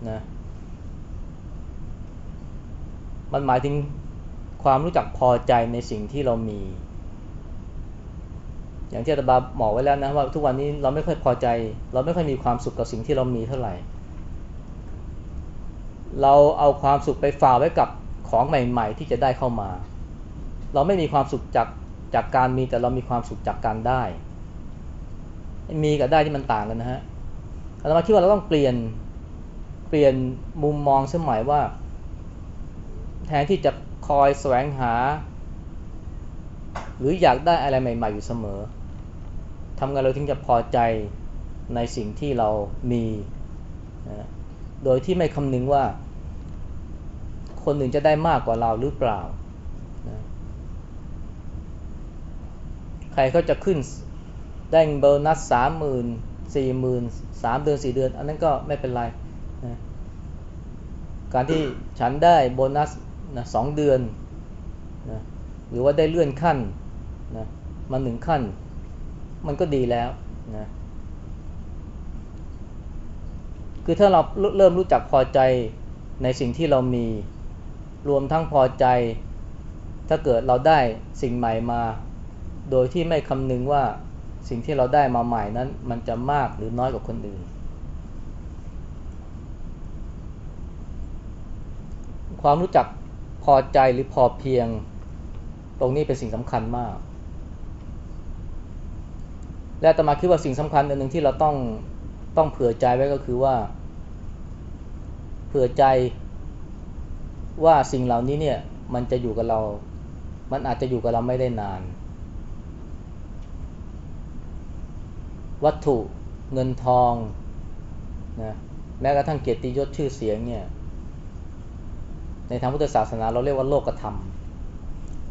นะมันหมายถึงความรู้จักพอใจในสิ่งที่เรามี อย่างที่อาตบาบอกไว้แล้วนะว่าทุกวันนี้เราไม่ค่อยพอใจ เราไม่ค่อยมีความสุขกับสิ่งที่เรามีเท่าไหร่ เราเอาความสุขไปฝากไว้กับของใหม่ ๆ ที่จะได้เข้ามา เราไม่มีความสุขจากจากการมีแต่เรามีความสุขจากการได้ มีกับได้ที่มันต่างกันนะฮะอาตมาคิดว่าเราต้องเปลี่ยนเปลี่ยนมุมมองสมัยว่า แทนที่จะคอยแสวงหา หรืออยากได้อะไรใหม่ ๆ อยู่เสมอทำไงเราถึงจะพอใจในสิ่งที่เรามีนะโดยที่ไม่คำนึงว่า คนหนึ่งจะได้มากกว่าเราหรือเปล่านะใครเขาจะขึ้นได้เบอร์นัสสามหมื่นสี่หมื่นสามเดือนสี่เดือน อันนั้นก็ไม่เป็นไรนะการที่ฉันได้โบนัสนะสองเดือนนะหรือว่าได้เลื่อนขั้น นะมาหนึ่งขั้น มันก็ดีแล้วนะคือถ้าเราเริ่มรู้จักพอใจในสิ่งที่เรามี รวมทั้งพอใจ ถ้าเกิดเราได้สิ่งใหม่มา โดยที่ไม่คำนึงว่าสิ่งที่เราได้มาใหม่นั้น มันจะมากหรือน้อยกว่าคนอื่น ความรู้จักพอใจหรือพอเพียง ตรงนี้เป็นสิ่งสำคัญมาก และตมาคิดว่าสิ่งสำคัญอันหนึ่งที่เราต้องต้องเผื่อใจไว้ก็คือว่า เผื่อใจว่าสิ่งเหล่านี้เนี่ยมันจะอยู่กับเรา มันอาจจะอยู่กับเราไม่ได้นาน วัตถุเงินทองนะแม้กระทั่งเกียรติยศชื่อเสียงเนี่ยในทางพุทธศาสนาเราเรียกว่าโลกธรรม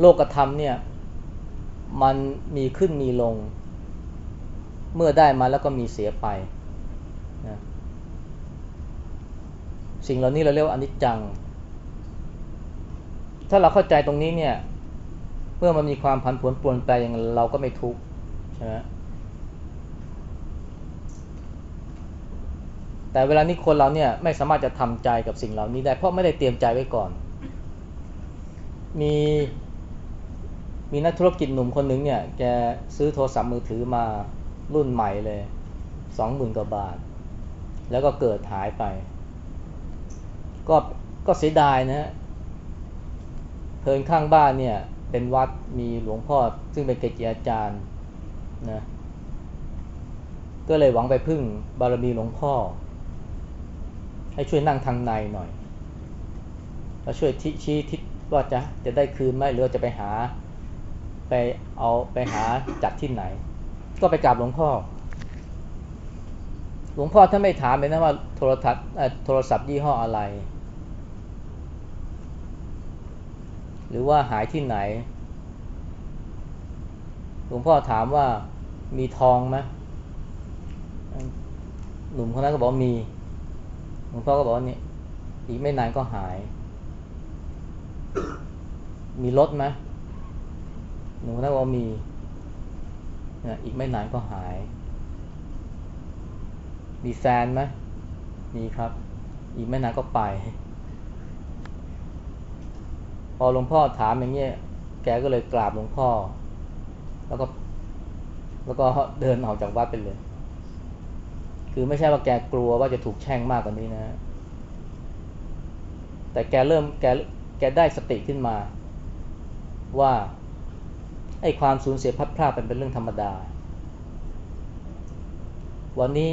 โลกธรรมเนี่ยมันมีขึ้นมีลง เมื่อได้มาแล้วก็มีเสียไปนะสิ่งเหล่านี้เราเรียกว่าอนิจจัง ถ้าเราเข้าใจตรงนี้เนี่ย เมื่อมันมีความผันผวนปรวนแปรอย่างเราก็ไม่ทุกข์ใช่ไหมแต่เวลานี้คนเราเนี่ยไม่สามารถจะทำใจกับสิ่งเหล่านี้ได้ เพราะไม่ได้เตรียมใจไว้ก่อน มีมีนักธุรกิจหนุ่มคนหนึ่งเนี่ยแกซื้อโทรศัพท์มือถือมา รุ่นใหม่เลยสองหมื่นกว่าบาท แล้วก็เกิดหายไป ก็ก็เสียดายนะเพลินข้างบ้านเนี่ยเป็นวัดมีหลวงพ่อซึ่งเป็นเกจิอาจารย์นะก็เลยหวังไปพึ่งบารมีหลวงพ่อ ให้ช่วยนั่งทางในหน่อย แล้วช่วยชี้ทิศว่าจะจะได้คืนไหมหรือจะไปหา ไปเอาไปหาจัดที่ไหน ก็ไปกราบหลวงพ่อ หลวงพ่อท่านไม่ถามเลยนะว่าโทรทัศน์โทรศัพท์ยี่ห้ออะไร หรือว่าหายที่ไหน หลวงพ่อถามว่ามีทองไหมหนุ่มคนนั้นก็บอกมี หลวงพ่อก็บอกว่านี่อีกไม่นานก็หาย มีรถไหมหนูถ้าว่ามี นะอีกไม่นานก็หาย มีแฟนไหมมีครับ อีกไม่นานก็ไป พอหลวงพ่อถามอย่างเงี้ยแกก็เลยกราบหลวงพ่อ แล้วก็ แล้วก็เดินออกจากวัดไปเลย คือไม่ใช่ว่าแกกลัวว่าจะถูกแช่งมากกว่านี้นะ แต่แกเริ่มแกแกได้สติขึ้นมา ว่า ไอ้ความสูญเสียพัดพลาดเป็นเรื่องธรรมดา วันนี้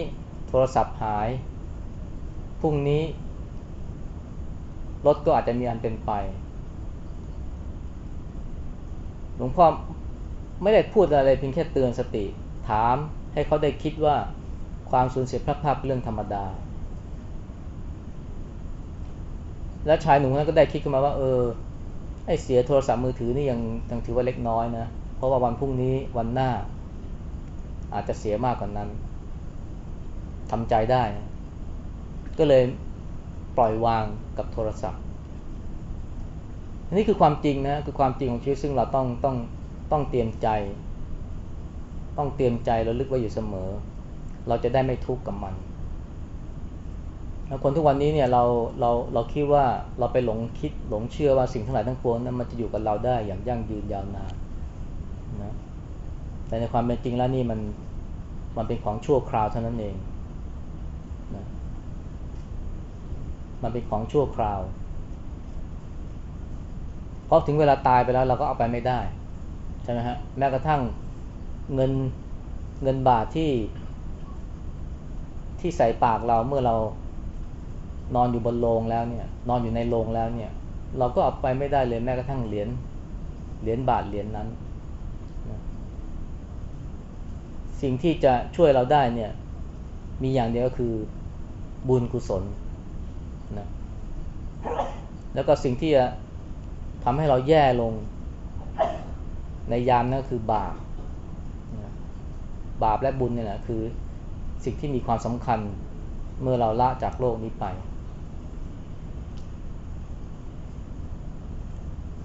โทรศัพท์หาย พรุ่งนี้รถก็อาจจะมีอันเป็นไป หลวงพ่อไม่ได้พูดอะไรเพียงแค่เตือนสติ ถามให้เขาได้คิดว่าความสูญเสียพระภาพเป็นเรื่องธรรมดา และชายหนุ่มนั้นก็ได้คิดขึ้นมาว่า เออ ไอเสียโทรศัพท์มือถือนี่ยังยังถือว่าเล็กน้อยนะ เพราะว่าวันพรุ่งนี้วันหน้า อาจจะเสียมากกว่านนั้นทำใจได้ ก็เลยปล่อยวางกับโทรศัพท์นนี้คือความจริงนะคือความจริงของชีวิตซึ่งเราต้องต้องต้องเตรียมใจ ต้องเตรียมใจระลึกไว้อยู่เสมอ เราจะได้ไม่ทุกข์กับมันคนทุกวันนี้เนี่ยเราเราเราคิดว่าเราไปหลงคิดหลงเชื่อว่าสิ่งทั้งหลายทั้งปวงนั้นมันจะอยู่กับเราได้อย่างยั่งยืนยาวนาน นะแต่ในความเป็นจริงแล้วนี่มันมันเป็นของชั่วคราวเท่านั้นเองนะมันเป็นของชั่วคราวเพราะถึงเวลาตายไปแล้วเราก็เอาไปไม่ได้ใช่ไหมฮะแม้กระทั่งเงินเงินบาทที่ ที่ใส่ปากเราเมื่อเรานอนอยู่บนโลงแล้วเนี่ย นอนอยู่ในโลงแล้วเนี่ย เราก็เอาไปไม่ได้เลยแม้กระทั่งเหรียญเหรียญบาทเหรียญนนั้น สิ่งที่จะช่วยเราได้เนี่ยมีอย่างเดียวก็คือบุญกุศลนะแล้วก็สิ่งที่จะทำให้เราแย่ลงในยามนั้นก็คือบาปบาปและบุญเนี่ยแหละคือสิ่งที่มีความสำคัญเมื่อเราละจากโลกนี้ไป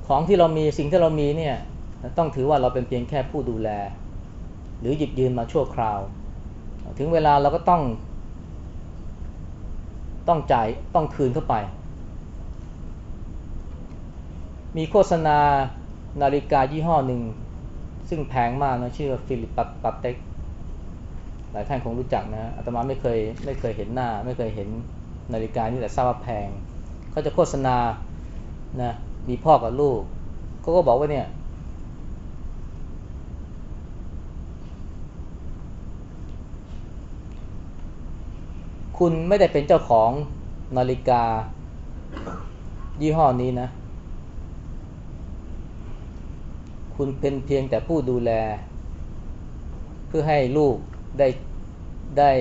ของที่เรามีสิ่งที่เรามีเนี่ยต้องถือว่าเราเป็นเพียงแค่ผู้ดูแล หรือหยิบยืมมาชั่วคราว ถึงเวลาเราก็ต้อง ต้องจ่ายต้องคืนเขาไป มีโฆษณานาฬิกายี่ห้อหนึ่ง ซึ่งแพงมากนะชื่อ Philippe Patek หลายท่านคงรู้จักนะอาตมาไม่เคยไม่เคยเห็นหน้า ไม่เคยเห็นนาฬิกานี่แต่ทราบว่าแพงเขาจะโฆษณานะมีพ่อกับลูกเขาก็บอกว่าเนี่ย คุณไม่ได้เป็นเจ้าของนาฬิกา ยี่ห้อนี้นะ คุณเป็นเพียงแต่ผู้ดูแล เพื่อให้ลูกได้ได้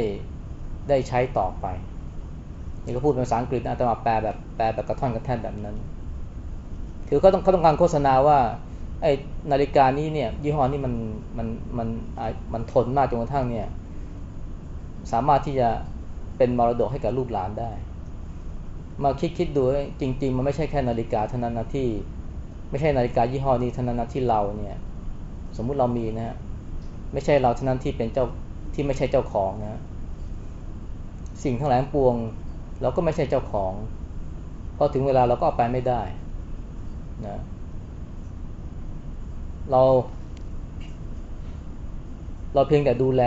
ได้ใช้ต่อไปนี่ก็พูดเป็นภาษาอังกฤษนะแต่มาแปลแบบแปลแบบกระท่อนกระแท่นแบบนั้น คือเขาต้องเขาต้องการโฆษณาว่าไอ้นาฬิกานี้เนี่ย ยี่ห้อนี้มันมันมันมันทนมากจนกระทั่งเนี่ย สามารถที่จะ เป็นมรดกให้กับลูกหลานได้ มาคิดคิดดูจริง ๆ มันไม่ใช่แค่นาฬิกาเท่านั้นนะที่ ไม่ใช่นาฬิกายี่ห้อนี้เท่านั้นนะที่เราเนี่ยสมมุติเรามีนะฮะไม่ใช่เราเท่านั้นที่เป็นเจ้าที่ไม่ใช่เจ้าของนะ สิ่งทั้งหลายปวง เราก็ไม่ใช่เจ้าของพอถึงเวลาเราก็เอาไปไม่ได้นะเรา เราเพียงแต่ดูแล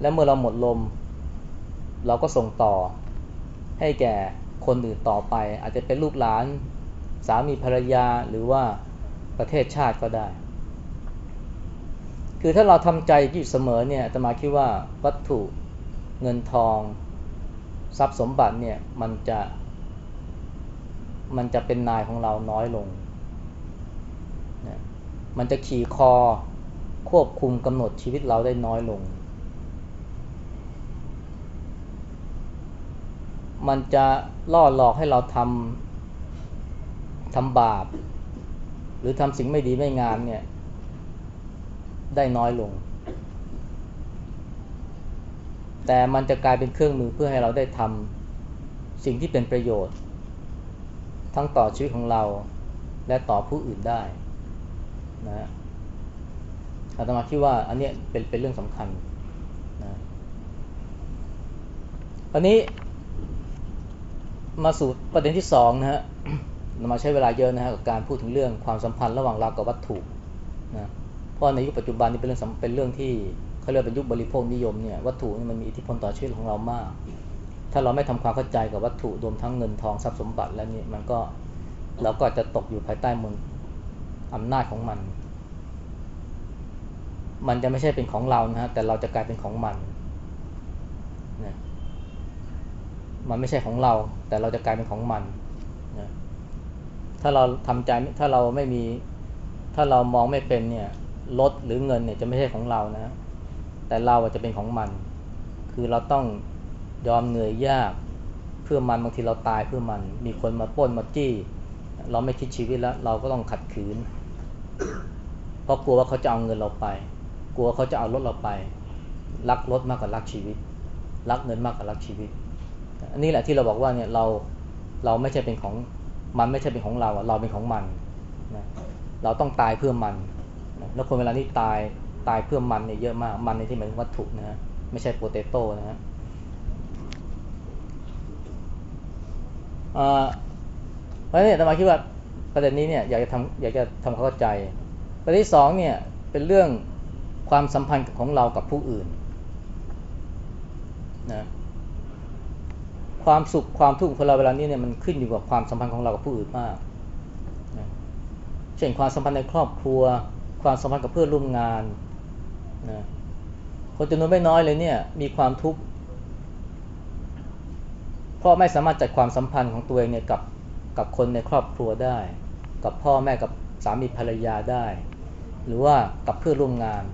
และเมื่อเราหมดลม เราก็ส่งต่อให้แก่คนอื่นต่อไป อาจจะเป็นลูกหลานสามีภรรยาหรือว่าประเทศชาติก็ได้ คือถ้าเราทำใจอยู่เสมอเนี่ยจะมาคิดว่าวัตถุเงินทองทรัพย์สมบัติเนี่ยมันจะมันจะเป็นนายของเราน้อยลงนะมันจะขี่คอควบคุมกำหนดชีวิตเราได้น้อยลง มันจะล่อหลอกให้เราทำทำบาป หรือทำสิ่งไม่ดีไม่งามเนี่ย ได้น้อยลง แต่มันจะกลายเป็นเครื่องมือเพื่อให้เราได้ทำสิ่งที่เป็นประโยชน์ ทั้งต่อชีวิตของเราและต่อผู้อื่นได้นะอาตมาคิดว่าอันนี้เป็นเป็นเรื่องสำคัญนะอันนี้ มาสู่ประเด็นที่สองนะฮะมาใช้เวลาเยอะนะฮะกับการพูดถึงเรื่องความสัมพันธ์ระหว่างเรากับวัตถุนะเพราะในยุคปัจจุบันนี้เป็นเรื่องเป็นเรื่องที่เขาเรียกเป็นยุคบริโภคนิยมเนี่ยวัตถุนี่มันมีอิทธิพลต่อชีวิตของเรามาก ถ้าเราไม่ทำความเข้าใจกับวัตถุรวมทั้งเงินทองทรัพย์สมบัติแล้วนี่มันก็เราก็จะตกอยู่ภายใต้มืออำนาจของมัน มันจะไม่ใช่เป็นของเรานะฮะแต่เราจะกลายเป็นของมันนะมันไม่ใช่ของเรา แต่เราจะกลายเป็นของมันนะถ้าเราทำใจถ้าเราไม่มี ถ้าเรามองไม่เป็นเนี่ยรถหรือเงินเนี่ยจะไม่ใช่ของเรานะ แต่เราจะเป็นของมัน คือเราต้องยอมเหนื่อยยากเพื่อมันบางทีเราตายเพื่อมัน มีคนมาป้นมาจี้ เราไม่คิดชีวิตแล้ว เราก็ต้องขัดขืน เพราะกลัวว่าเขาจะเอาเงินเราไป กลัวเขาจะเอารถเราไป รักรถมากกว่ารักชีวิต รักเงินมากกว่ารักชีวิต อันนี้แหละที่เราบอกว่าเนี่ยเราเราไม่ใช่เป็นของมันไม่ใช่เป็นของเราเราเป็นของมันนะเราต้องตายเพื่อมันนะแล้วคนเวลานี้ตายตายเพื่อมันเนี่ยเยอะมากมันในที่หมายถึงวัตถุนะฮะไม่ใช่โปเตโต้นะฮะเพราะฉะนั้นธรรมาคิดว่าประเด็นนี้เนี่ยอยากจะทำอยากจะทำเข้าใจ ประเด็นที่สองเนี่ยเป็นเรื่องความสัมพันธ์ของเรากับผู้อื่นนะ ความสุขความทุกข์ของเราเวลานี้เนี่ยมันขึ้นอยู่กับความสัมพันธ์ของเรากับผู้อื่นมากนะเช่นความสัมพันธ์ในครอบครัว ความสัมพันธ์กับเพื่อนร่วมงานนะคนจำนวนไม่น้อยเลยเนี่ยมีความทุกข์เพราะไม่สามารถจัดความสัมพันธ์ของตัวเองเนี่ยกับกับคนในครอบครัวได้ กับพ่อแม่กับสามีภรรยาได้ หรือว่ากับเพื่อนร่วมงาน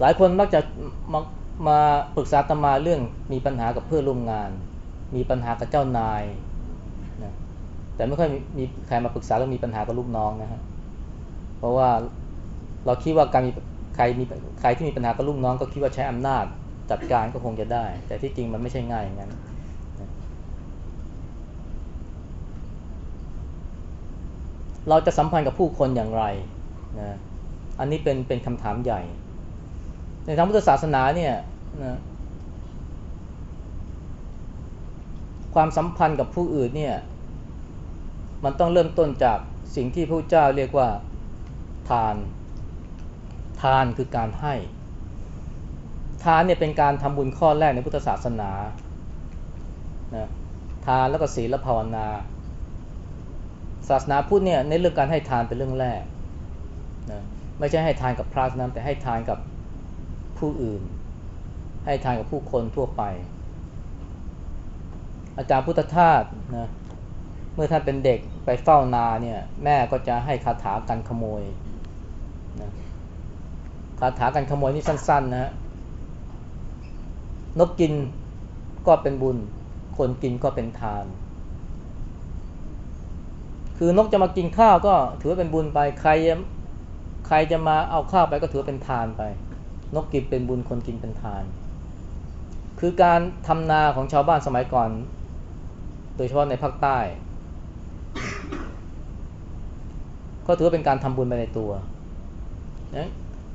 หลายคนมักจะมา มาปรึกษาตมาเรื่องมีปัญหากับเพื่อนร่วมงาน มีปัญหากับเจ้านายนะแต่ไม่ค่อยมีใครมาปรึกษาเรื่องมีปัญหากับลูกน้องนะฮะเพราะว่าเราคิดว่าการมีใครมีใครที่มีปัญหากับลูกน้อง ก็คิดว่าใช้อำนาจจัดการก็คงจะได้ แต่ที่จริงมันไม่ใช่ง่ายอย่างนั้นเราจะสัมพันธ์กับผู้คนอย่างไรนะอันนี้เป็นเป็นคำถามใหญ่ ในทางพุทธศาสนาเนี่ยนะความสัมพันธ์กับผู้อื่นเนี่ยมันต้องเริ่มต้นจากสิ่งที่พระเจ้าเรียกว่าทาน ทานคือการให้ ทานเนี่ยเป็นการทำบุญข้อแรกในพุทธศาสนานะทานแล้วก็ศีลและภาวนา ศาสนาพุทธเนี่ยในเรื่องการให้ทานเป็นเรื่องแรกนะไม่ใช่ให้ทานกับพระนั้นแต่ให้ทานกับ ผู้อื่น ให้ทานกับผู้คนทั่วไป อาจารย์พุทธทาสนะเมื่อท่านเป็นเด็กไปเฝ้านาเนี่ยแม่ก็จะให้คาถากันขโมยนะคาถากันขโมยนี่สั้นๆนะฮะนกกินก็เป็นบุญ คนกินก็เป็นทาน คือนกจะมากินข้าวก็ถือว่าเป็นบุญไปใครใครจะมาเอาข้าวไปก็ถือเป็นทานไป นกกินเป็นบุญคนกินเป็นทาน คือการทำนาของชาวบ้านสมัยก่อน โดยเฉพาะในภาคใต้ ก็ถือว่าเป็นการทำบุญไปในตัวนะ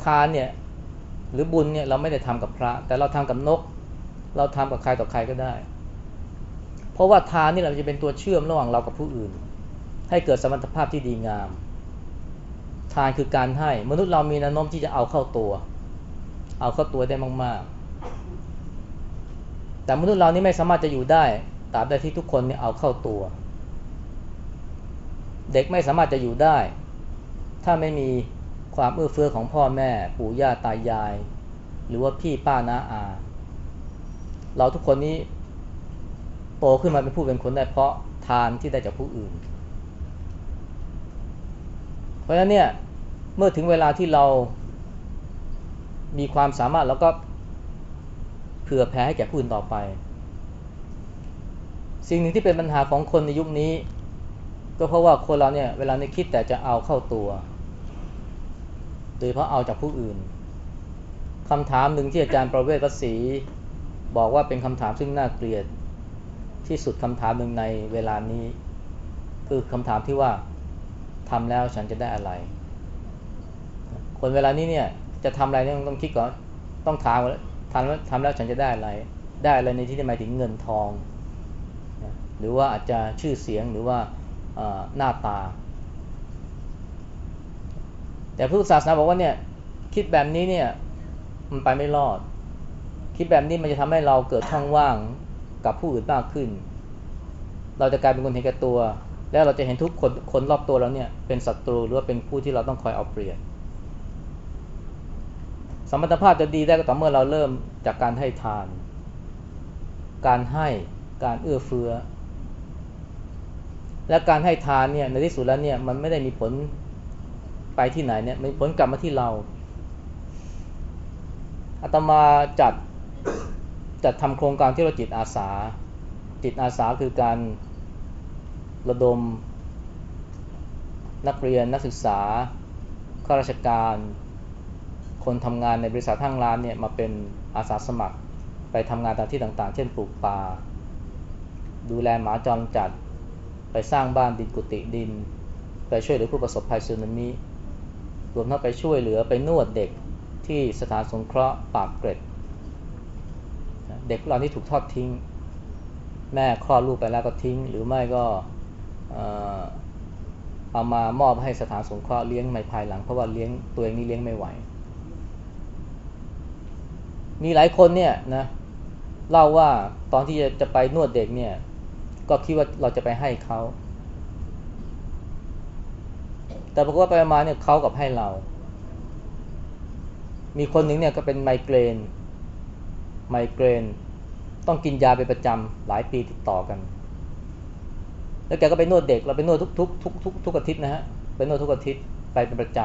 ทานเนี่ยหรือบุญเนี่ยเราไม่ได้ทำกับพระ แต่เราทำกับนก เราทำกับใครต่อใครก็ได้ เพราะว่าทานนี่แหละจะเป็นตัวเชื่อมระหว่างเรากับผู้อื่น ให้เกิดสมรรถภาพที่ดีงาม ทานคือการให้มนุษย์เรามีแนวโน้มที่จะเอาเข้าตัว เอาเข้าตัวได้มาก ๆ แต่มนุษย์เรานี่ไม่สามารถจะอยู่ได้ตราบใดที่ทุกคนเนี่ยเอาเข้าตัว เด็กไม่สามารถจะอยู่ได้ ถ้าไม่มีความเอื้อเฟื้อของพ่อแม่ ปู่ย่าตายาย หรือว่าพี่ป้าน้าอา เราทุกคนนี้โตขึ้นมาเป็นผู้เป็นคนได้เพราะทานที่ได้จากผู้อื่น เพราะฉะนั้นเนี่ยเมื่อถึงเวลาที่เรา มีความสามารถแล้วก็เผื่อแผ่ให้แก่ผู้อื่นต่อไป สิ่งหนึ่งที่เป็นปัญหาของคนในยุคนี้ ก็เพราะว่าคนเราเนี่ยเวลาในคิดแต่จะเอาเข้าตัว โดยเพราะเอาจากผู้อื่นคำถามหนึ่งที่อาจารย์ประเวศวสี บอกว่าเป็นคำถามซึ่งน่าเกลียดที่สุดคำถามหนึ่งในเวลานี้ คือคำถามที่ว่าทำแล้วฉันจะได้อะไร คนเวลานี้เนี่ย จะทำอะไรเนี่ยต้องคิดก่อน ต้องถามว่าทำแล้วทำแล้วฉันจะได้อะไร ได้อะไรในที่นี้หมายถึงเงินทอง หรือว่าอาจจะชื่อเสียงหรือว่าหน้าตา แต่พุทธศาสนาบอกว่าเนี่ยคิดแบบนี้เนี่ยมันไปไม่รอด คิดแบบนี้มันจะทำให้เราเกิดช่องว่างกับผู้อื่นมากขึ้น เราจะกลายเป็นคนเห็นแก่ตัว แล้วเราจะเห็นทุกคนคนรอบตัวเราเนี่ยเป็นศัตรูหรือว่าเป็นผู้ที่เราต้องคอยเอาเปรียบ สมรรถภาพจะดีได้ก็ต่อเมื่อเราเริ่มจากการให้ทาน การให้การเอื้อเฟื้อ และการให้ทานเนี่ยในที่สุดแล้วเนี่ยมันไม่ได้มีผลไปที่ไหนเนี่ยมันผลกลับมาที่เราอาตมาจัดจัดทำโครงการที่เราจิตอาสา จิตอาสาคือการระดมนักเรียนนักศึกษาข้าราชการ คนทำงานในบริษัททางร้านเนี่ยมาเป็นอาสาสมัครไปทำงานตามที่ต่างๆ เช่นปลูกป่า ดูแลหมาจรจัด ไปสร้างบ้านดินกุฏิดิน ไปช่วยเหลือผู้ประสบภัยสึนามิ รวมทั้งไปช่วยเหลือไปนวดเด็กที่สถานสงเคราะห์ปากเกร็ด เด็กเราที่ถูกทอดทิ้ง แม่คลอดลูกไปแล้วก็ทิ้ง หรือไม่ก็เอามามอบให้สถานสงเคราะห์เลี้ยงในภายหลังเพราะว่าเลี้ยงตัวเองนี่เลี้ยงไม่ไหว มีหลายคนเนี่ยนะเล่าว่าตอนที่จะจะไปนวดเด็กเนี่ย ก็คิดว่าเราจะไปให้เขา แต่ปรากฏว่าไปมาเนี่ยเขากับให้เรา มีคนหนึ่งเนี่ยก็เป็นไมเกรน ไมเกรน ต้องกินยาเป็นประจำหลายปีติดต่อกัน แล้วแกก็ไปนวดเด็ก เราไปนวดทุกทุกทุกทุกทุกอาทิตย์นะฮะ ไปนวดทุกอาทิตย์ไปเป็นประจ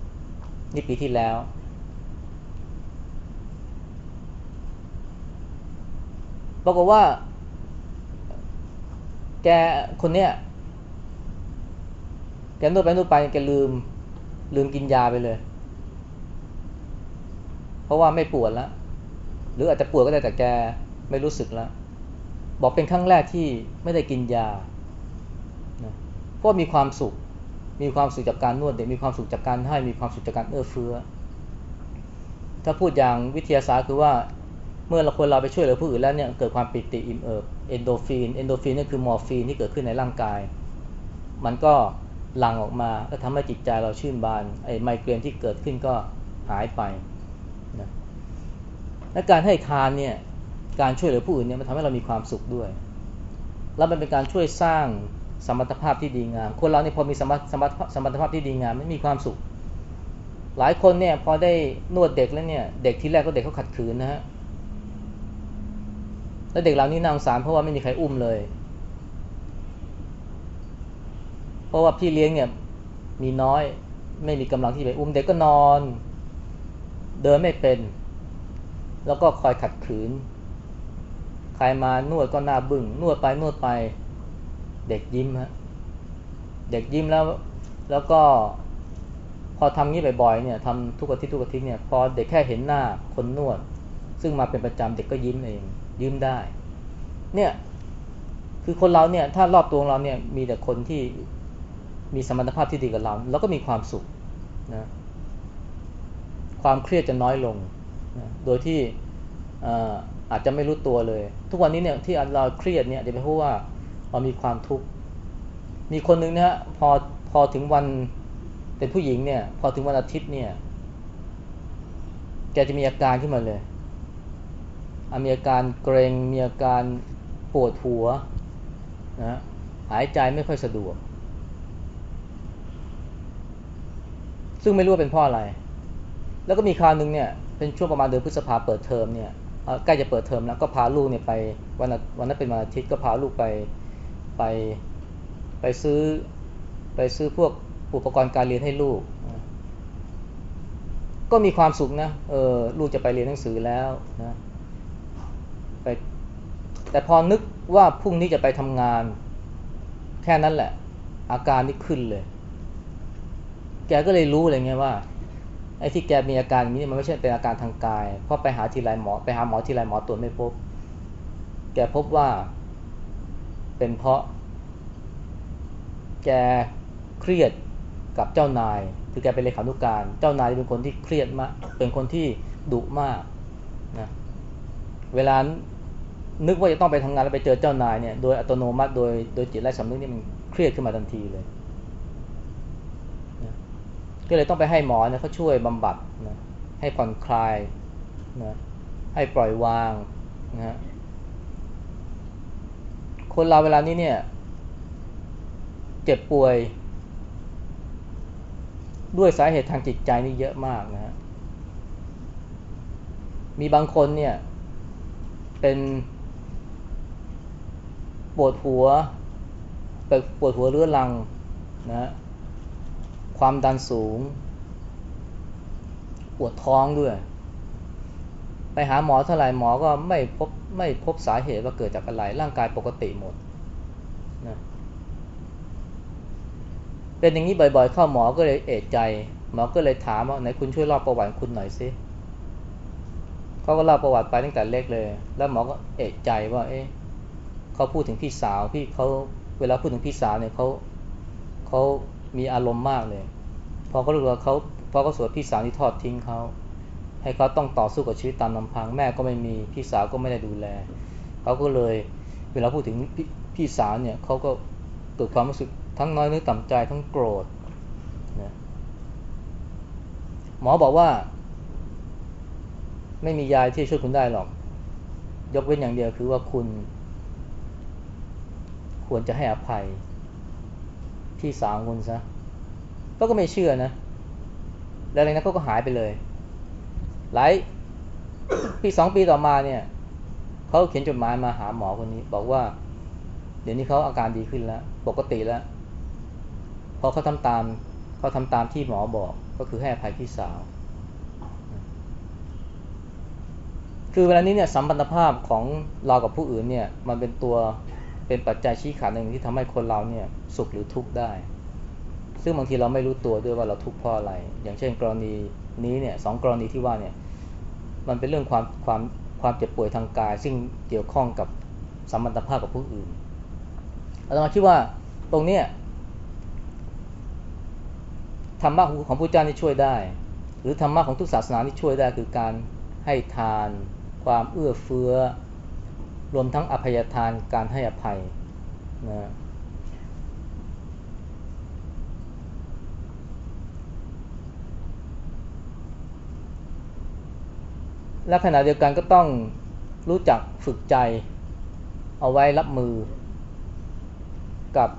ำนี่ปีที่แล้ว ปรากฏว่า แกคนเนี้ยแกนวดไปนวดไปแกลืม ลืมกินยาไปเลย เพราะว่าไม่ปวดแล้ว หรืออาจจะปวดก็ได้แต่แกไม่รู้สึกแล้ว บอกเป็นครั้งแรกที่ไม่ได้กินยาเพราะมีความสุข มีความสุขจากการนวดเด็กมีความสุขจากการให้ มีความสุขจากการเอื้อเฟื้อ ถ้าพูดอย่างวิทยาศาสตร์คือว่า เมื่อเราคนเราไปช่วยเหลือผู้อื่นแล้วเนี่ยเกิดความปิติอิ่มเอิบเอ็นดอร์ฟินเอ็นดอร์ฟินนี่คือมอร์ฟีนที่เกิดขึ้นในร่างกาย มันก็หลั่งออกมาก็ทำให้จิตใจเราชื่นบานไอ้ไมเกรนที่เกิดขึ้นก็หายไปนะและการให้ทานเนี่ยการช่วยเหลือผู้อื่นเนี่ยมันทำให้เรามีความสุขด้วย แล้วมันเป็นการช่วยสร้างสัมพันธภาพที่ดีงาม คนเราเนี่ยพอมีสัมพันธสัมพันธภาพที่ดีงามมันมีความสุข หลายคนเนี่ยพอได้นวดเด็กแล้วเนี่ยเด็กที่แรกก็เด็กเขาขัดขืนนะฮะ แล้วเด็กเหล่านี้นางสารเพราะว่าไม่มีใครอุ้มเลย เพราะว่าพี่เลี้ยงเนี่ยมีน้อยไม่มีกำลังที่ไปอุ้มเด็กก็นอน เดินไม่เป็น แล้วก็คอยขัดขืน ใครมานวดก็หน้าบึง้งนวดไปนวดไป เด็กยิ้มฮะเด็กยิ้มแล้วแล้วก็พอทำงี้บ่อยๆเนี่ยทำทุกอาทิตย์ทุกอาทิตย์เนี่ยพอเด็กแค่เห็นหน้าคนนวด ซึ่งมาเป็นประจำเด็กก็ยิ้มเอง ยืมได้ เนี่ยคือคนเราเนี่ยถ้ารอบตัวเราเนี่ยมีแต่คนที่มีสมรรถภาพที่ดีกับเราแล้วก็มีความสุขนะความเครียดจะน้อยลงนะโดยที่อาจจะไม่รู้ตัวเลย ทุกวันนี้เนี่ยที่เราเครียดเนี่ยจะเป็นเพราะว่าเรามีความทุกข์มีคนหนึ่งนะฮะพอพอถึงวันเป็นผู้หญิงเนี่ย พอถึงวันอาทิตย์เนี่ยแกจะมีอาการขึ้นมาเลย มีอาการเกรง มีอาการปวดหัวนะหายใจไม่ค่อยสะดวก ซึ่งไม่รู้ว่าเป็นเพราะอะไร แล้วก็มีคราวนึงเนี่ย เป็นช่วงประมาณเดือนพฤษภาเปิดเทอมเนี่ยใกล้จะเปิดเทอมแล้วก็พาลูกเนี่ยไปวันวันนั้นเป็นวันอาทิตย์ก็พาลูกไปไปไปซื้อไปซื้อพวกอุปกรณ์การเรียนให้ลูก ก็มีความสุขนะ เออลูกจะไปเรียนหนังสือแล้วนะ แต่พอนึกว่าพรุ่งนี้จะไปทำงาน แค่นั้นแหละ อาการนี่ขึ้นเลย แกก็เลยรู้เลยไงว่าไอ้ที่แกมีอาการนี้มันไม่ใช่เป็นอาการทางกาย เพราะไปหาทีไรหมอไปหาหมอทีไรหมอตรวจไม่พบ แกพบว่า เป็นเพราะ แกเครียดกับเจ้านาย คือแกเป็นเลขานุการ เจ้านายเป็นคนที่เครียดมาก เป็นคนที่ดุมากนะ เวลา นึกว่าจะต้องไปทำงานแล้วไปเจอเจ้านายเนี่ยโดยอัตโนมัติโดยโดยจิตไร้สำนึกนี่มันเครียดขึ้นมาทันทีเลยก็เลยต้องไปให้หมอเนี่ยเขาช่วยบำบัดนะให้ผ่อนคลายนะให้ปล่อยวางนะฮะคนเราเวลานี้เนี่ย เจ็บป่วย ด้วยสาเหตุทางจิตใจนี่เยอะมากนะฮะมีบางคนเนี่ย เป็น ปวดหัวปปวดหัวเรื้อรังนะความดันสูง ปวดท้องด้วย ไปหาหมอเท่าไหร่หมอก็ไม่พบไม่พบสาเหตุว่าเกิดจากอะไร ร่างกายปกติหมดนะเป็นอย่างนี้บ่อยๆ เข้าหมอก็เลยเอะใจ หมอก็เลยถามว่าไหนคุณช่วยเล่าประวัติคุณหน่อยสิเขาก็เล่าประวัติไปตั้งแต่เล็กเลย แล้วหมอก็เอะใจว่าเอ๊ะ เขาพูดถึงพี่สาวพี่เขาเวลาพูดถึงพี่สาวเนี่ยเขาเขามีอารมณ์มากเลย พอเขารู้ว่าเขาพอเขาสวดพี่สาวที่ทอดทิ้งเขาให้เขาต้องต่อสู้กับชีวิตตามลำพังแม่ก็ไม่มีพี่สาวก็ไม่ได้ดูแลเขาก็เลยเวลาพูดถึงพพี่สาวเนี่ยเขาก็เกิดความรู้สึกทั้งน้อยนึกต่ำใจทั้งโกรธนะหมอบอกว่า ไม่มียาที่ช่วยคุณได้หรอก ยกเว้นอย่างเดียวคือว่าคุณ ควรจะให้อภัย พี่สาวคุณซะก็ก็ไม่เชื่อนะ แล้วอะไรนะก็ก็หายไปเลย หลายปีสองปีต่อมาเนี่ยเขาเขียนจดหมายมาหาหมอคนนี้ บอกว่า เดี๋ยวนี้เขาอาการดีขึ้นแล้ว ปกติแล้วพอเขาทำตามเขาทำตามที่หมอบอกก็คือให้อภัยพี่สาว คือเวลานี้เนี่ยสัมพันธภาพของเรากับผู้อื่นเนี่ยมันเป็นตัว เป็นปัจจัยชี้ขาดหนึ่งที่ทำให้คนเราเนี่ยสุขหรือทุกข์ได้ ซึ่งบางทีเราไม่รู้ตัวด้วยว่าเราทุกข์เพราะอะไร อย่างเช่น กรณีนี้เนี่ยสองกรณีที่ว่าเนี่ยมันเป็นเรื่องความความความเจ็บป่วยทางกาย ซึ่งเกี่ยวข้องกับสัมพันธภาพกับผู้อื่นอาตมาคิดว่าตรงเนี้ยธรรมะของพระเจ้านี่ช่วยได้ หรือธรรมะของทุกศาสนาที่ช่วยได้คือการให้ทาน ความเอื้อเฟื้อ รวมทั้งอภัยทานการให้อภัยนะและขณะเดียวกันก็ต้องรู้จักฝึกใจ เอาไว้รับมือกับ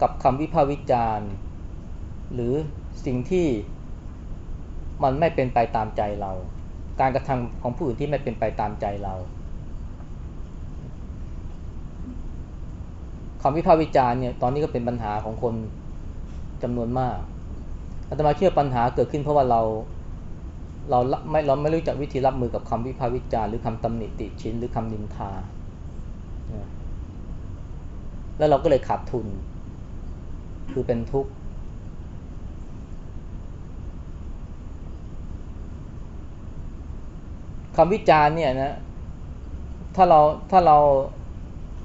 กับคำวิพากษ์วิจารณ์ หรือสิ่งที่มันไม่เป็นไปตามใจเรา การกระทำของผู้อื่นที่ไม่เป็นไปตามใจเราคำวิพากษ์วิจารณ์เนี่ยตอนนี้ก็เป็นปัญหาของคนจำนวนมากอาตมาเชื่อปัญหาเกิดขึ้นเพราะว่าเราเราไม่เราไม่รู้จักวิธีรับมือกับคำวิพากษ์วิจารณ์หรือคำตำหนิติชิ้นหรือคำนินทา แล้วเราก็เลยขาดทุน คือเป็นทุกข์ คำวิจารณ์เนี่ยนะถ้าเราถ้าเรา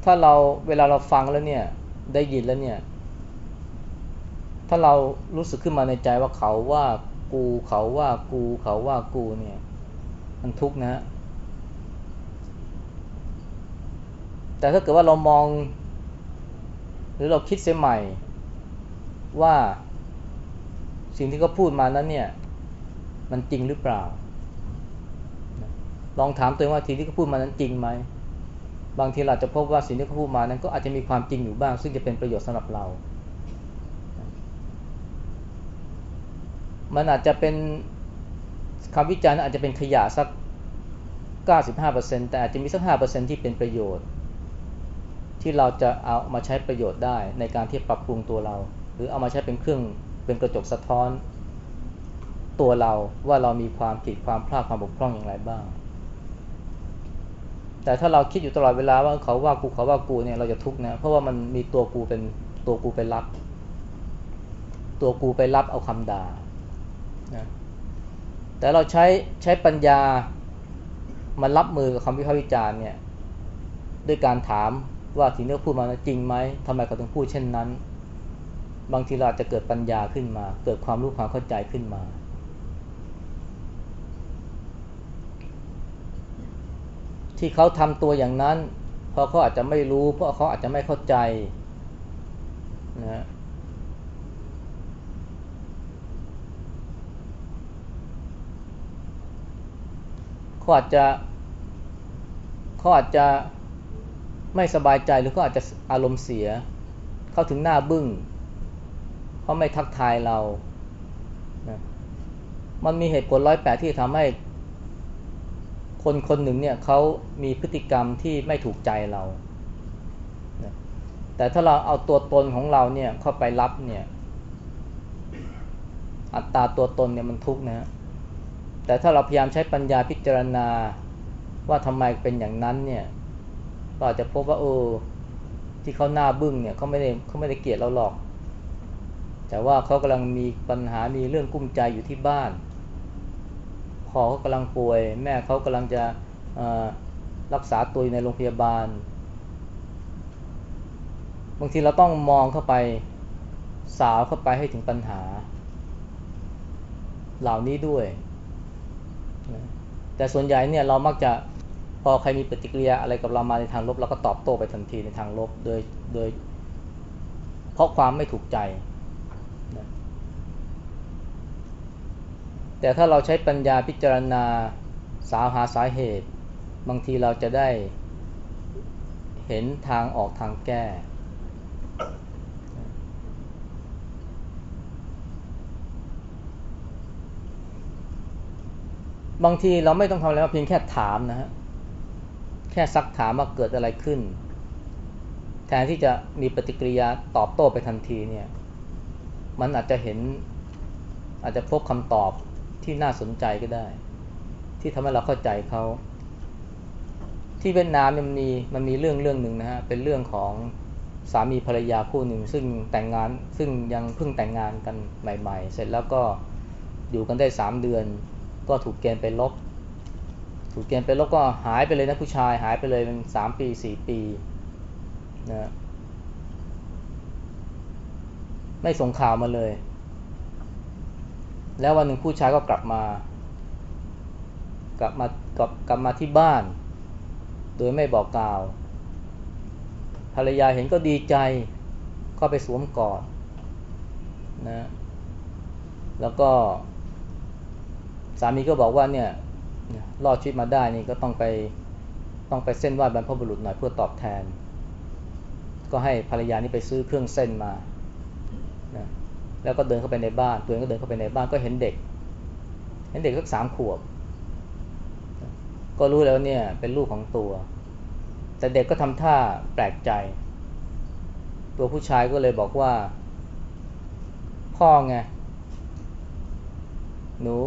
ถ้าเราเวลาเราฟังแล้วเนี่ยได้ยินแล้วเนี่ย ถ้าเรารู้สึกขึ้นมาในใจว่าเขาว่ากูเขาว่ากูเขาว่ากูเนี่ย มันทุกข์นะ แต่ถ้าเกิดว่าเรามอง หรือเราคิดเสียใหม่ ว่าสิ่งที่เขาพูดมานั้นเนี่ย มันจริงหรือเปล่า ลองถามตัวเองว่าสิ่งที่เขาพูดมานั้นจริงไหมบางทีเราจะพบว่าสิ่งที่เขาพูดมานั้นก็อาจจะมีความจริงอยู่บ้าง ซึ่งจะเป็นประโยชน์สำหรับเรา มันอาจจะเป็นคำวิจารณ์อาจจะเป็นขยะสัก 95%แต่อาจจะมีสัก 5%ที่เป็นประโยชน์ ที่เราจะเอามาใช้ประโยชน์ได้ในการที่ปรับปรุงตัวเรา หรือเอามาใช้เป็นเครื่องเป็นกระจกสะท้อนตัวเราว่าเรามีความผิดความพลาดความบกพร่องอย่างไรบ้าง แต่ถ้าเราคิดอยู่ตลอดเวลาว่าเขาว่ากูเขาว่ากูเนี่ยเราจะทุกข์นะเพราะว่ามันมีตัวกูเป็นตัวกูไปรับ ตัวกูไปรับเอาคำด่านะแต่เราใช้ใช้ปัญญามารับมือกับคำวิพากษ์วิจารณ์เนี่ยด้วยการถามว่าสิ่งที่เขาพูดมาจริงไหมทำไมเขาถึงพูดเช่นนั้น บางทีเราจะเกิดปัญญาขึ้นมา เกิดความรู้ความเข้าใจขึ้นมา ที่เขาทำตัวอย่างนั้น เพราะเขาอาจจะไม่รู้ เพราะเขาอาจจะไม่เข้าใจนะเขาอาจจะเขาอาจจะไม่สบายใจหรือเขาอาจจะอารมณ์เสีย เข้าถึงหน้าบึ้งเขาไม่ทักทายเรานะมันมีเหตุผลร้อยแปดที่ทำให้ คนคนหนึ่งเนี่ยเขามีพฤติกรรมที่ไม่ถูกใจเราแต่ถ้าเราเอาตัวตนของเราเนี่ยเข้าไปรับเนี่ยอัตราตัวตนเนี่ยมันทุกข์นะแต่ถ้าเราพยายามใช้ปัญญาพิจารณาว่าทำไมเป็นอย่างนั้นเนี่ยก็อาจจะพบว่าโอ้ที่เขาหน้าบึ้งเนี่ยเขาไม่ได้เขาไม่ได้เกลียดเราหรอก แต่ว่าเขากำลังมีปัญหามีเรื่องกุ้มใจอยู่ที่บ้าน พ่อเขากำลังป่วย แม่เขากำลังจะรักษาตัวอยู่ในโรงพยาบาล บางทีเราต้องมองเข้าไปสาวเข้าไปให้ถึงปัญหา เหล่านี้ด้วย แต่ส่วนใหญ่เนี่ยเรามักจะพอใครมีปฏิกิริยาอะไรกับเรามาในทางลบเราก็ตอบโต้ไปทันทีในทางลบโดยโดยเพราะความไม่ถูกใจนะ แต่ถ้าเราใช้ปัญญาพิจารณาสาวหาสาเหตุ บางทีเราจะได้เห็นทางออกทางแก้ บางทีเราไม่ต้องทำอะไรเพียงแค่ถามนะฮะ แค่ซักถามว่าเกิดอะไรขึ้น แทนที่จะมีปฏิกิริยาตอบโต้ไปทันทีเนี่ย มันอาจจะเห็นอาจจะพบคำตอบ ที่น่าสนใจก็ได้ ที่ทำให้เราเข้าใจเขาที่เวียดนามมันมีมันมีเรื่องเรื่องหนึ่งนะฮะเป็นเรื่องของสามีภรรยาคู่หนึ่งซึ่งแต่งงานซึ่งยังเพิ่งแต่งงานกันใหม่ ๆ เสร็จแล้วก็อยู่กันได้สามเดือน ก็ถูกเกณฑ์ไปลบ ถูกเกณฑ์ไปลบก็หายไปเลยนะผู้ชายหายไปเลยเป็นสามปีสี่ปีนะไม่ส่งข่าวมาเลย แล้ววันหนึ่งผู้ชายก็กลับมา กลับมากลับกลับมาที่บ้าน โดยไม่บอกกล่าว ภรรยาเห็นก็ดีใจ ก็ไปสวมกอดนะ แล้วก็สามีก็บอกว่าเนี่ยรอดชีวิตมาได้นี่ก็ต้องไปต้องไปเส้นไหว้บรรพบุรุษหน่อยเพื่อตอบแทน ก็ให้ภรรยานี่ไปซื้อเครื่องเส้นมา แล้วก็เดินเข้าไปในบ้านตัวเองก็เดินเข้าไปในบ้านก็เห็นเด็ก เห็นเด็กสักสามขวบ ก็รู้แล้วเนี่ยเป็นลูกของตัว แต่เด็กก็ทำท่าแปลกใจ ตัวผู้ชายก็เลยบอกว่า พ่อไงหนู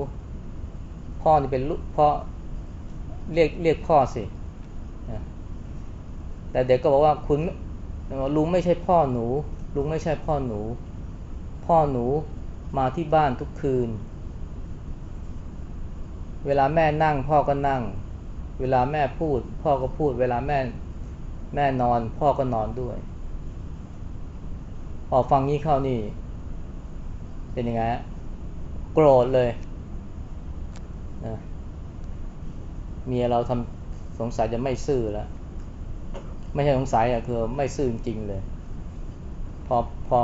พ่อนี่เป็นลูกพ่อเรียกเรียกพ่อสิแต่เด็กก็บอกว่าคุณลุงไม่ใช่พ่อหนู ลุงไม่ใช่พ่อหนู พ่อหนูมาที่บ้านทุกคืน เวลาแม่นั่งพ่อก็นั่ง เวลาแม่พูด พ่อก็พูด เวลาแม่แม่นอน พ่อก็นอนด้วย พอฟังนี้เข้านี่ เป็นยังไงโกรธเลยเมียเราทำสงสัยจะไม่ซื่อแล้วไม่ใช่สงสัยอะคือไม่ซื่อจริงเลย พอพอ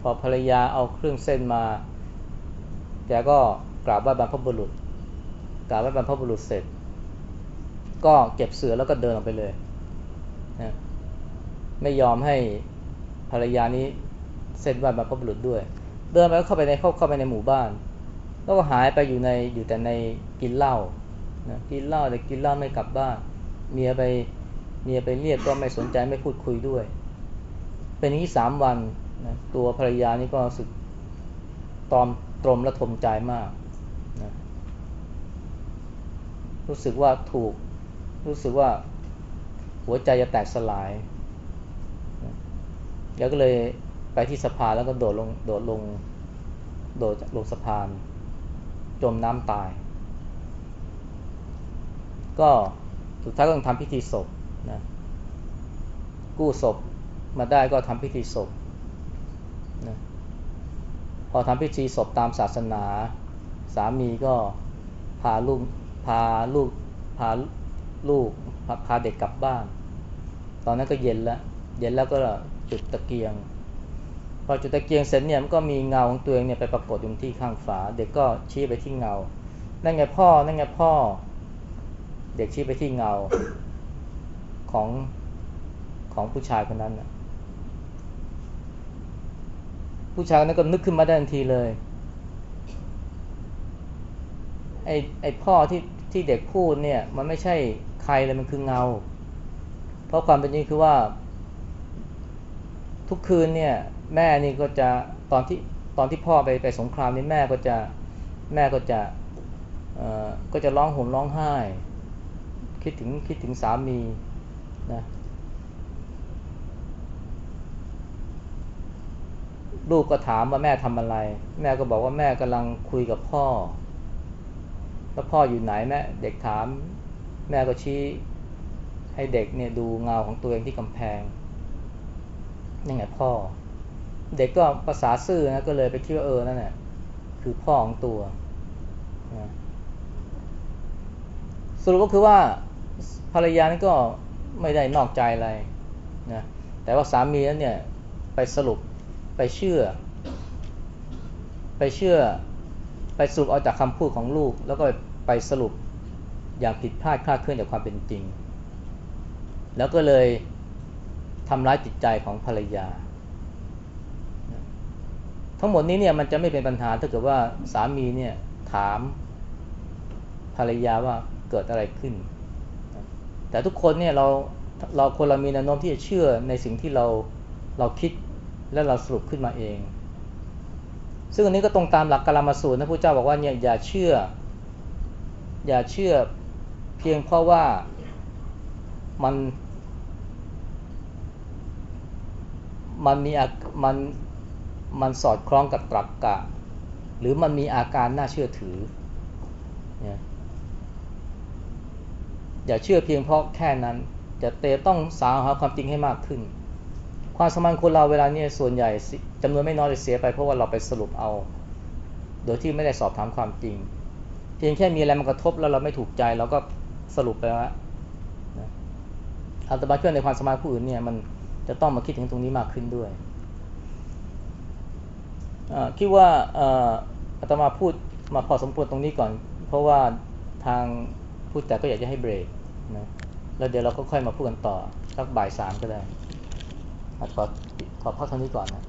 พอภรรยาเอาเครื่องเส้นมา แกก็กราบไหว้บรรพบุรุษ กราบไหว้บรรพบุรุษเสร็จ ก็เก็บเสือแล้วก็เดินออกไปเลยนะไม่ยอมให้ภรรยานี้เส้นไหว้บรรพบุรุษด้วย เดินไปเข้าไปในเข้าเข้าไปในหมู่บ้าน แล้วก็หายไปอยู่ในอยู่แต่ในกินเหล้านะกินเหล้าแต่กินเหล้าไม่กลับบ้าน เมียไปเมียไปเรียกก็ไม่สนใจไม่พูดคุยด้วย เป็นอย่างนี้สามวัน นะตัวภรรยานี่ก็รู้สึกตอมตรมและทมใจมากนะรู้สึกว่าถูก รู้สึกว่าหัวใจจะแตกสลายนะแล้วก็เลยไปที่สะพานแล้วก็โดดลง โดดลง โดดลงสะพาน จมน้ำตาย ก็สุดท้ายก็ต้องทำพิธีศพนะกู้ศพมาได้ก็ทำพิธีศพ พอทำพิธีศพตามศาสนา สามีก็พาลูกพาลูกพาลูกพาพาเด็กกลับบ้าน ตอนนั้นก็เย็นแล้ว เย็นแล้วก็จุดตะเกียง พอจุดตะเกียงเสร็จเนี่ยมันก็มีเงาของตัวเองเนี่ยไปปรากฏอยู่ที่ข้างฝา เด็กก็ชี้ไปที่เงา นั่นไงพ่อ นั่นไงพ่อ เด็กชี้ไปที่เงาของของผู้ชายคนนั้นนะ ผู้ชายนนั้นก็นึกขึ้นมาได้ทันทีเลยไอ้ไอ้พ่อที่ที่เด็กพูดเนี่ยมันไม่ใช่ใครเลยมันคือเงา เพราะความเป็นจริงคือว่า ทุกคืนเนี่ยแม่นี่ก็จะตอนที่ตอนที่พ่อไปไปสงครามนี่แม่ก็จะแม่ก็จะเอ่อก็จะร้องห่มร้องไห้ คิดถึงคิดถึงสามีนะ ลูกก็ถามว่าแม่ทำอะไร แม่ก็บอกว่าแม่กำลังคุยกับพ่อ แล้วพ่ออยู่ไหนแม่เด็กถาม แม่ก็ชี้ให้เด็กเนี่ยดูเงาของตัวเองที่กำแพงนี่ไงพ่อ เด็กก็ภาษาซื่อนะก็เลยไปคิดว่าเออนั่นแหละคือพ่อของตัวนะสรุปก็คือว่าภรรยานี่ก็ไม่ได้นอกใจอะไรนะแต่ว่าสามีนั้นเนี่ยไปสรุป ไปเชื่อ ไปเชื่อ ไปสรุปเอาจากคำพูดของลูก แล้วก็ไปสรุปอย่างผิดพลาดคลาดเคลื่อนจากความเป็นจริง แล้วก็เลยทำร้ายจิตใจของภรรยา ทั้งหมดนี้เนี่ยมันจะไม่เป็นปัญหาถ้าเกิดว่าสามีเนี่ยถามภรรยาว่าเกิดอะไรขึ้น แต่ทุกคนเนี่ยเราเราคนเรามีแนวโน้มที่จะเชื่อในสิ่งที่เราเราคิด และเราสรุปขึ้นมาเอง ซึ่งอันนี้ก็ตรงตามหลักกรรมสูตรนะพระเจ้าบอกว่าเนี่ยอย่าเชื่อ อย่าเชื่อเพียงเพราะว่ามันมันมีมันมันสอดคล้องกับตรรกกะ หรือมันมีอาการน่าเชื่อถือเนี่ยอย่าเชื่อเพียงเพราะแค่นั้น จะเตต้องสาวหาความจริงให้มากขึ้น ความสมานคนเราเวลานี้ส่วนใหญ่จำนวนไม่น้อยเลยเสียไปเพราะว่าเราไปสรุปเอา โดยที่ไม่ได้สอบถามความจริง เพียงแค่มีอะไรมากระทบแล้วเราไม่ถูกใจเราก็สรุปไปว่าอัตมาเชื่อในความสมานผู้อื่นเนี่ยมันจะต้องมาคิดถึงตรงนี้มากขึ้นด้วยคิดว่าอาตมาพูดมาพอสมควรตรงนี้ก่อน เพราะว่าทางพูดแต่ก็อยากจะให้เบรกนะแล้วเดี๋ยวเราก็ค่อยมาพูดกันต่อสักบ่ายสามก็ได้ ขอขอพักเท่านี้ก่อนนะ